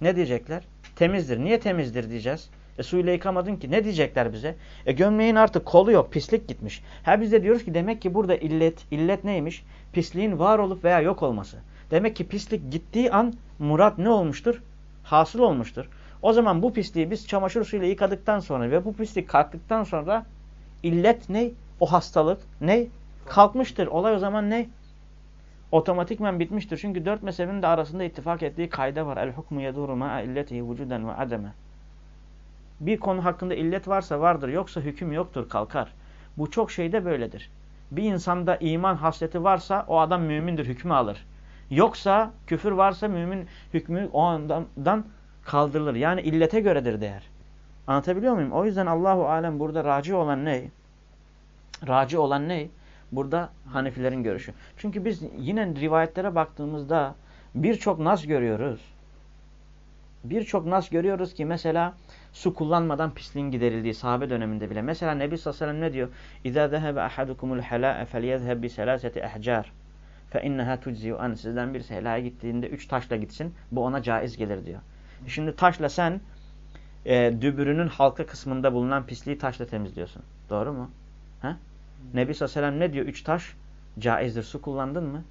Ne diyecekler? Temizdir. Niye temizdir diyeceğiz? E suyla yıkamadın ki. Ne diyecekler bize? E gömleğin artık kolu yok. Pislik gitmiş. Ha biz de diyoruz ki demek ki burada illet. illet neymiş? Pisliğin var olup veya yok olması. Demek ki pislik gittiği an murat ne olmuştur? Hasıl olmuştur. O zaman bu pisliği biz çamaşır suyuyla yıkadıktan sonra ve bu pislik kalktıktan sonra illet ne? O hastalık ne? Kalkmıştır. Olay o zaman ne? Otomatikmen bitmiştir. Çünkü dört mezhebin de arasında ittifak ettiği kayda var. El hukmu yeduru ma'a illetihi vücuden ve ademe. Bir konu hakkında illet varsa vardır. Yoksa hüküm yoktur. Kalkar. Bu çok şeyde böyledir. Bir insanda iman hasleti varsa o adam mümindir. Hükmü alır. Yoksa küfür varsa mümin hükmü o andan kaldırılır. Yani illete göredir değer. Anlatabiliyor muyum? O yüzden Allahu alem burada raci olan ne? Raci olan ne? Burada Hanefilerin görüşü. Çünkü biz yine rivayetlere baktığımızda birçok nas görüyoruz. Birçok nas görüyoruz ki mesela su kullanmadan pisliğin giderildiği sahabe döneminde bile. Mesela Nebi sallallahu aleyhi ve sellem ne diyor? Ahadukumul helâe felyezheb bi selâseti ehcâr fe inneha tujzi'u an. Sizden birisi helaya gittiğinde üç taşla gitsin. Bu ona caiz gelir diyor. Şimdi taşla sen e, dübürünün halka kısmında bulunan pisliği taşla temizliyorsun. Doğru mu? Ha? Nebi sallallahu aleyhi ve sellem ne diyor? Üç taş caizdir. Su kullandın mı?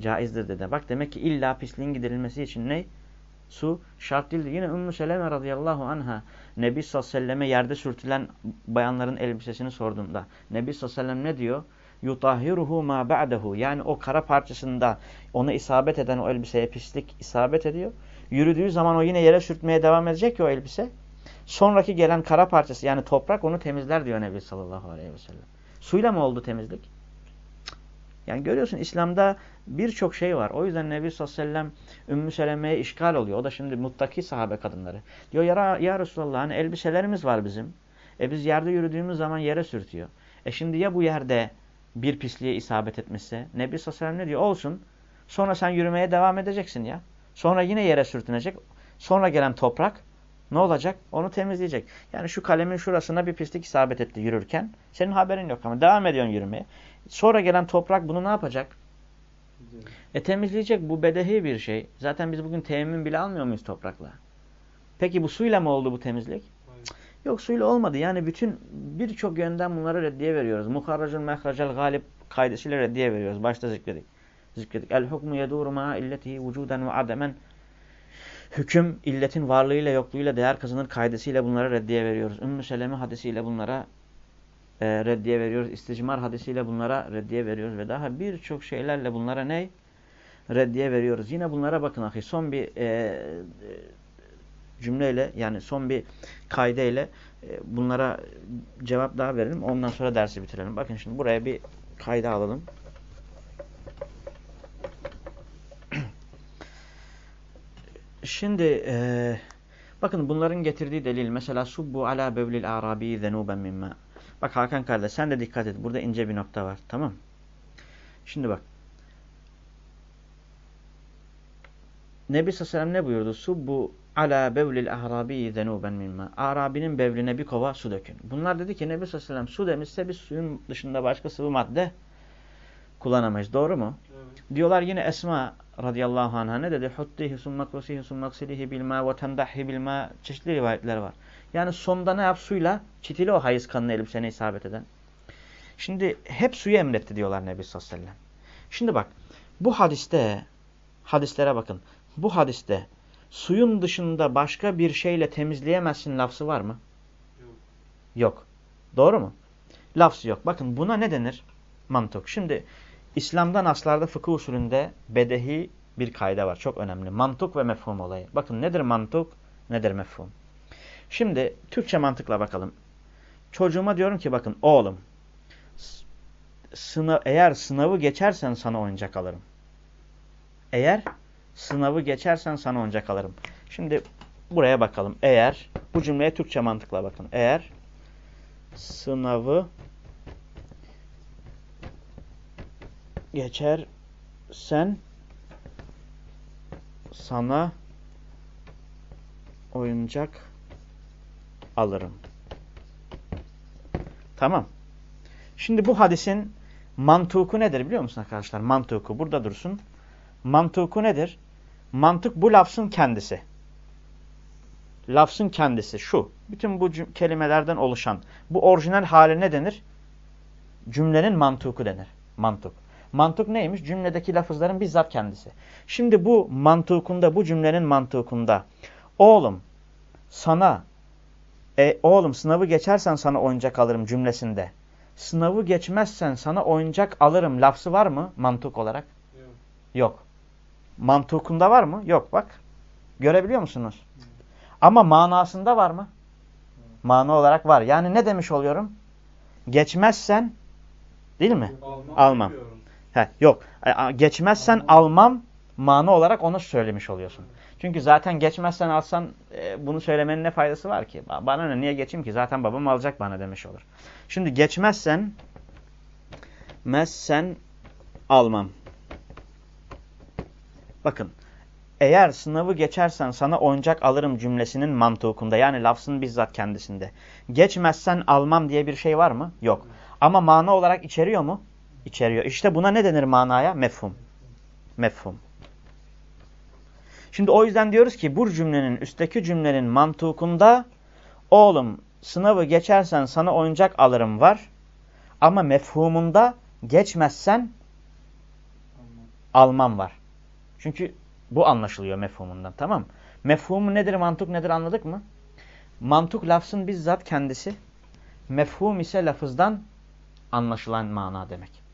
Caizdir dedi. Bak demek ki illa pisliğin giderilmesi için ne? Su şart değildir. Yine Ümmü Seleme radıyallahu anha Nebi sallallahu aleyhi ve selleme yerde sürtülen bayanların elbisesini sorduğunda Nebi sallallahu aleyhi ve sellem ne diyor? Yutahiruhu ma ba'dehu. Yani o kara parçasında ona isabet eden o elbiseye pislik isabet ediyor. Yürüdüğü zaman o yine yere sürtmeye devam edecek ki o elbise. Sonraki gelen kara parçası yani toprak onu temizler diyor Nebi sallallahu aleyhi ve sellem. Suyla mı oldu temizlik? Yani görüyorsun İslam'da birçok şey var. O yüzden Nebi sallallahu aleyhi ve sellem Ümmü işgal oluyor. O da şimdi muttaki sahabe kadınları. Diyor ya, ya Resulallah hani elbiselerimiz var bizim. E biz yerde yürüdüğümüz zaman yere sürtüyor. E şimdi ya bu yerde bir pisliğe isabet etmişse Nebi sallallahu aleyhi ve sellem ne diyor? Olsun. Sonra sen yürümeye devam edeceksin ya. Sonra yine yere sürtünecek. Sonra gelen toprak ne olacak? Onu temizleyecek. Yani şu kalemin şurasına bir pislik isabet etti yürürken. Senin haberin yok ama devam ediyorsun yürümeye. Sonra gelen toprak bunu ne yapacak? E temizleyecek. Bu bedehi bir şey. Zaten biz bugün teyemmüm bile almıyor muyuz toprakla? Peki bu suyla mı oldu bu temizlik? Yok suyla olmadı. Yani bütün birçok yönden bunlara reddiye veriyoruz. Muharracun mehracel galip kaidesiyle reddiye veriyoruz. Başta zikredik. Zikredik. El hukmu yeduru ma illetihi vücuden ve ademen. Hüküm illetin varlığıyla yokluğuyla değer kazanır kaidesiyle bunlara reddiye veriyoruz. Ümmü Seleme hadisiyle bunlara e, reddiye veriyoruz. İsticmar hadisiyle bunlara reddiye veriyoruz. Ve daha birçok şeylerle bunlara ne? Reddiye veriyoruz. Yine bunlara bakın ahi. Son bir e, cümleyle yani son bir kaydeyle e, bunlara cevap daha verelim. Ondan sonra dersi bitirelim. Bakın şimdi buraya bir kayda alalım. Şimdi e, bakın bunların getirdiği delil mesela subbu ala bevlil arabi zenuben mimma. Bak Hakan kardeş sen de dikkat et. Burada ince bir nokta var. Tamam. Şimdi bak. Nebi sallallahu ne buyurdu? Subbu ala bevlil arabi zenuben mimma. Arabinin bevline bir kova su dökün. Bunlar dedi ki Nebi sallallahu su demişse biz suyun dışında başka sıvı madde kullanamayız. Doğru mu? Evet. Diyorlar yine Esma radıyallahu anh'a ne dedi? Huttihi summa kusihi summa ksilihi bilma ve temdahi bilma çeşitli rivayetler var. Yani sonda ne yap? Suyla çitili o hayız kanını elbisene isabet eden. Şimdi hep suyu emretti diyorlar Nebi sallallahu aleyhi ve sellem. Şimdi bak bu hadiste hadislere bakın. Bu hadiste suyun dışında başka bir şeyle temizleyemezsin lafzı var mı? Yok. Yok. Doğru mu? Lafzı yok. Bakın buna ne denir? Mantık. Şimdi İslam'dan aslarda fıkıh usulünde bedehi bir kayda var. Çok önemli. Mantık ve mefhum olayı. Bakın nedir mantık, nedir mefhum? Şimdi Türkçe mantıkla bakalım. Çocuğuma diyorum ki bakın oğlum sınav, eğer sınavı geçersen sana oyuncak alırım. Eğer sınavı geçersen sana oyuncak alırım. Şimdi buraya bakalım. Eğer bu cümleye Türkçe mantıkla bakın. Eğer sınavı geçersen sana oyuncak alırım. Tamam. Şimdi bu hadisin mantuku nedir biliyor musun arkadaşlar? Mantuku burada dursun. Mantuku nedir? Mantık bu lafzın kendisi. Lafzın kendisi şu. Bütün bu kelimelerden oluşan bu orijinal hali ne denir? Cümlenin mantuku denir. Mantuk. Mantık neymiş? Cümledeki lafızların bizzat kendisi. Şimdi bu mantukunda, bu cümlenin mantukunda oğlum sana e, oğlum sınavı geçersen sana oyuncak alırım cümlesinde. Sınavı geçmezsen sana oyuncak alırım lafzı var mı mantık olarak? Yok. Yok. Mantukunda var mı? Yok bak. Görebiliyor musunuz? Ama manasında var mı? Mana olarak var. Yani ne demiş oluyorum? Geçmezsen değil mi? Almam. Almam. He, yok. E, Geçmezsen almam mana olarak onu söylemiş oluyorsun. Çünkü zaten geçmezsen alsan e, bunu söylemenin ne faydası var ki? Bana ne niye geçeyim ki? Zaten babam alacak bana demiş olur. Şimdi geçmezsen mezsen almam. Bakın. Eğer sınavı geçersen sana oyuncak alırım cümlesinin mantukunda yani lafzın bizzat kendisinde. Geçmezsen almam diye bir şey var mı? Yok. Ama mana olarak içeriyor mu? İçeriyor. İşte buna ne denir manaya? Mefhum. Mefhum. Şimdi o yüzden diyoruz ki bu cümlenin, üstteki cümlenin mantukunda oğlum sınavı geçersen sana oyuncak alırım var. Ama mefhumunda geçmezsen almam var. Çünkü bu anlaşılıyor mefhumundan. Tamam Mefhumu nedir, mantuk nedir anladık mı? Mantuk lafzın bizzat kendisi. Mefhum ise lafızdan anlaşılan mana demek.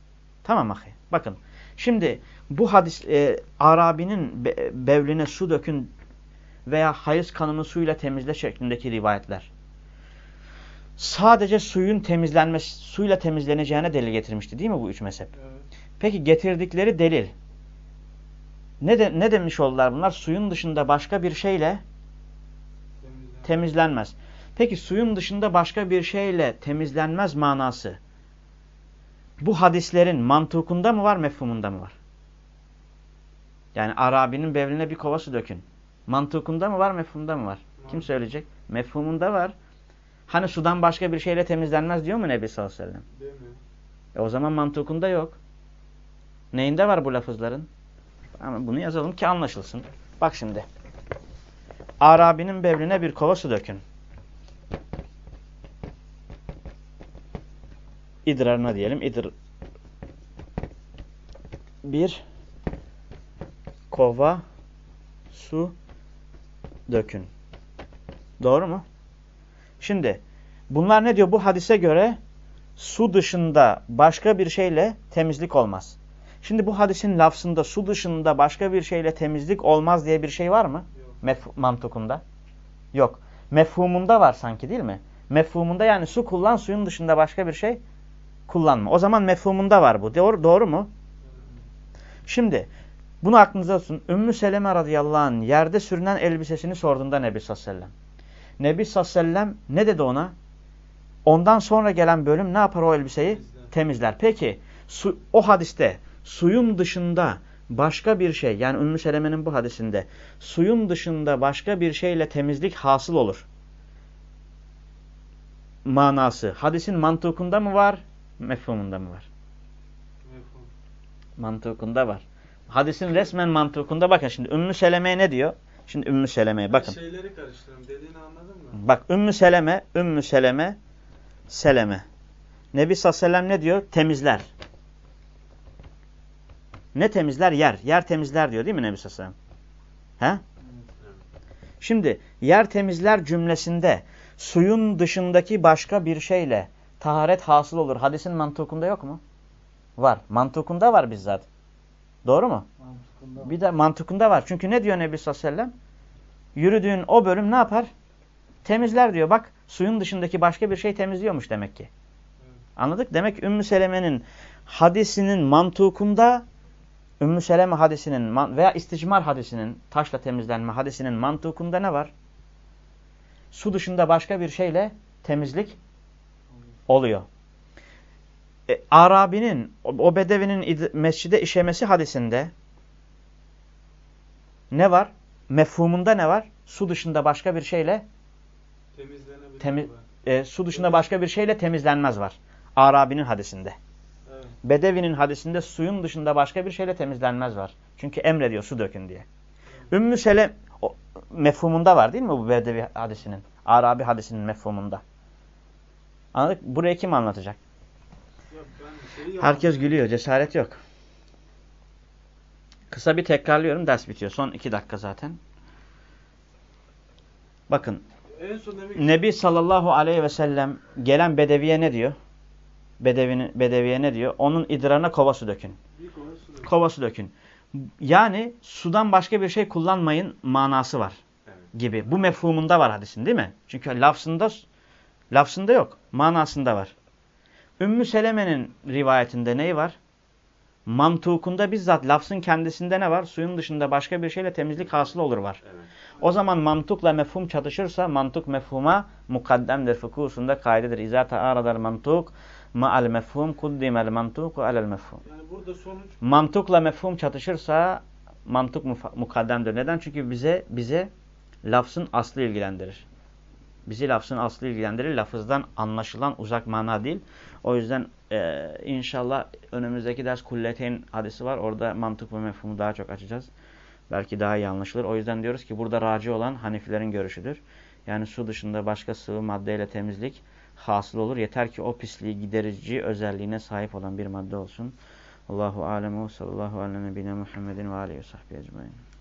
Tamam ahi. Bakın. Şimdi bu hadis e, Arabi'nin be, bevline su dökün veya hayız kanını suyla temizle şeklindeki rivayetler. Sadece suyun temizlenmesi, suyla temizleneceğine delil getirmişti değil mi bu üç mezhep? Evet. Peki getirdikleri delil ne, de, ne demiş oldular bunlar? Suyun dışında başka bir şeyle Temizlen. temizlenmez. Peki suyun dışında başka bir şeyle temizlenmez manası bu hadislerin mantukunda mı var, mefhumunda mı var? Yani Arabi'nin bevline bir kova su dökün. Mantukunda mı var, mefhumunda mı var? Kim söyleyecek? Mefhumunda var. Hani sudan başka bir şeyle temizlenmez diyor mu Nebi sallallahu aleyhi ve sellem? Demiyor. E o zaman mantukunda yok. Neyinde var bu lafızların? Ama bunu yazalım ki anlaşılsın. Bak şimdi. Arabi'nin bevline bir kova su dökün. İdrarına diyelim. İdr bir kova su dökün. Doğru mu? Şimdi bunlar ne diyor? Bu hadise göre su dışında başka bir şeyle temizlik olmaz. Şimdi bu hadisin lafzında su dışında başka bir şeyle temizlik olmaz diye bir şey var mı? Yok. Mantukunda. Yok. Mefhumunda var sanki değil mi? Mefhumunda yani su kullan suyun dışında başka bir şey kullanma. O zaman mefhumunda var bu. Doğru, doğru mu? Şimdi bunu aklınıza tutun. Ümmü Seleme radıyallahu anh yerde sürünen elbisesini sorduğunda Nebi sallallahu aleyhi ve sellem. Nebi sallallahu aleyhi ve sellem ne dedi ona? Ondan sonra gelen bölüm ne yapar o elbiseyi? Temizler. Temizler. Peki su, o hadiste suyun dışında başka bir şey yani Ümmü Seleme'nin bu hadisinde suyun dışında başka bir şeyle temizlik hasıl olur. Manası hadisin mantukunda mı var? Mefhumunda mı var? Mefhum. Mantukunda var. Hadisin resmen mantukunda bakın şimdi Ümmü Seleme'ye ne diyor? Şimdi Ümmü Seleme'ye bakın. Şeyleri karıştırıyorum. Dediğini anladın mı? Bak Ümmü Seleme, Ümmü Seleme, Seleme. Nebi sallallahu ne diyor? Temizler. Ne temizler? Yer. Yer temizler diyor değil mi Nebi sallallahu? He? Şimdi yer temizler cümlesinde suyun dışındaki başka bir şeyle taharet hasıl olur. Hadisin mantukunda yok mu? Var. Mantukunda var bizzat. Doğru mu? Mantıkında Bir de mantıkında var. Çünkü ne diyor Nebi sallallahu aleyhi ve sellem? Yürüdüğün o bölüm ne yapar? Temizler diyor. Bak suyun dışındaki başka bir şey temizliyormuş demek ki. Anladık? Demek Ümmü Seleme'nin hadisinin mantukunda Ümmü Seleme hadisinin veya isticmar hadisinin taşla temizlenme hadisinin mantukunda ne var? Su dışında başka bir şeyle temizlik oluyor. E, Arabi'nin, o, bedevinin id- mescide işemesi hadisinde ne var? Mefhumunda ne var? Su dışında başka bir şeyle. Temiz- e, su dışında başka bir şeyle temizlenmez var. Arabi'nin hadisinde. Evet. Bedevinin hadisinde suyun dışında başka bir şeyle temizlenmez var. Çünkü emrediyor su dökün diye. Ümmü Selem o, mefhumunda var değil mi bu Bedevi hadisinin? Arabi hadisinin mefhumunda. Anladık? Burayı kim anlatacak? Herkes gülüyor. Cesaret yok. Kısa bir tekrarlıyorum. Ders bitiyor. Son iki dakika zaten. Bakın. Nebi sallallahu aleyhi ve sellem gelen bedeviye ne diyor? Bedevinin, bedeviye ne diyor? Onun idrarına kova su dökün. Kova su dökün. Yani sudan başka bir şey kullanmayın manası var Evet. gibi. Bu mefhumunda var hadisin değil mi? Çünkü lafzında, lafzında yok. Manasında var. Ümmü Seleme'nin rivayetinde neyi var? Mantukunda bizzat lafzın kendisinde ne var? Suyun dışında başka bir şeyle temizlik hasıl olur var. Evet. O zaman mantukla mefhum çatışırsa mantuk mefhuma mukaddemdir. Fıkıh usulünde kaidedir. İzâ ta'aradar mantuk ma'al mefhum kuddimel mantuku alel mefhum. Yani burada sonuç Mantukla mefhum çatışırsa mantuk mukaddemdir. Neden? Çünkü bize bize lafzın aslı ilgilendirir. Bizi lafzın aslı ilgilendirir. Lafızdan anlaşılan uzak mana değil. O yüzden e, inşallah önümüzdeki ders kulleteyn hadisi var. Orada mantuk ve mefhumu daha çok açacağız. Belki daha iyi anlaşılır. O yüzden diyoruz ki burada raci olan Hanifilerin görüşüdür. Yani su dışında başka sıvı maddeyle temizlik hasıl olur. Yeter ki o pisliği giderici özelliğine sahip olan bir madde olsun. Allahu alemu sallallahu aleyhi ve Muhammedin ve aleyhi ve sahbihi ecmain.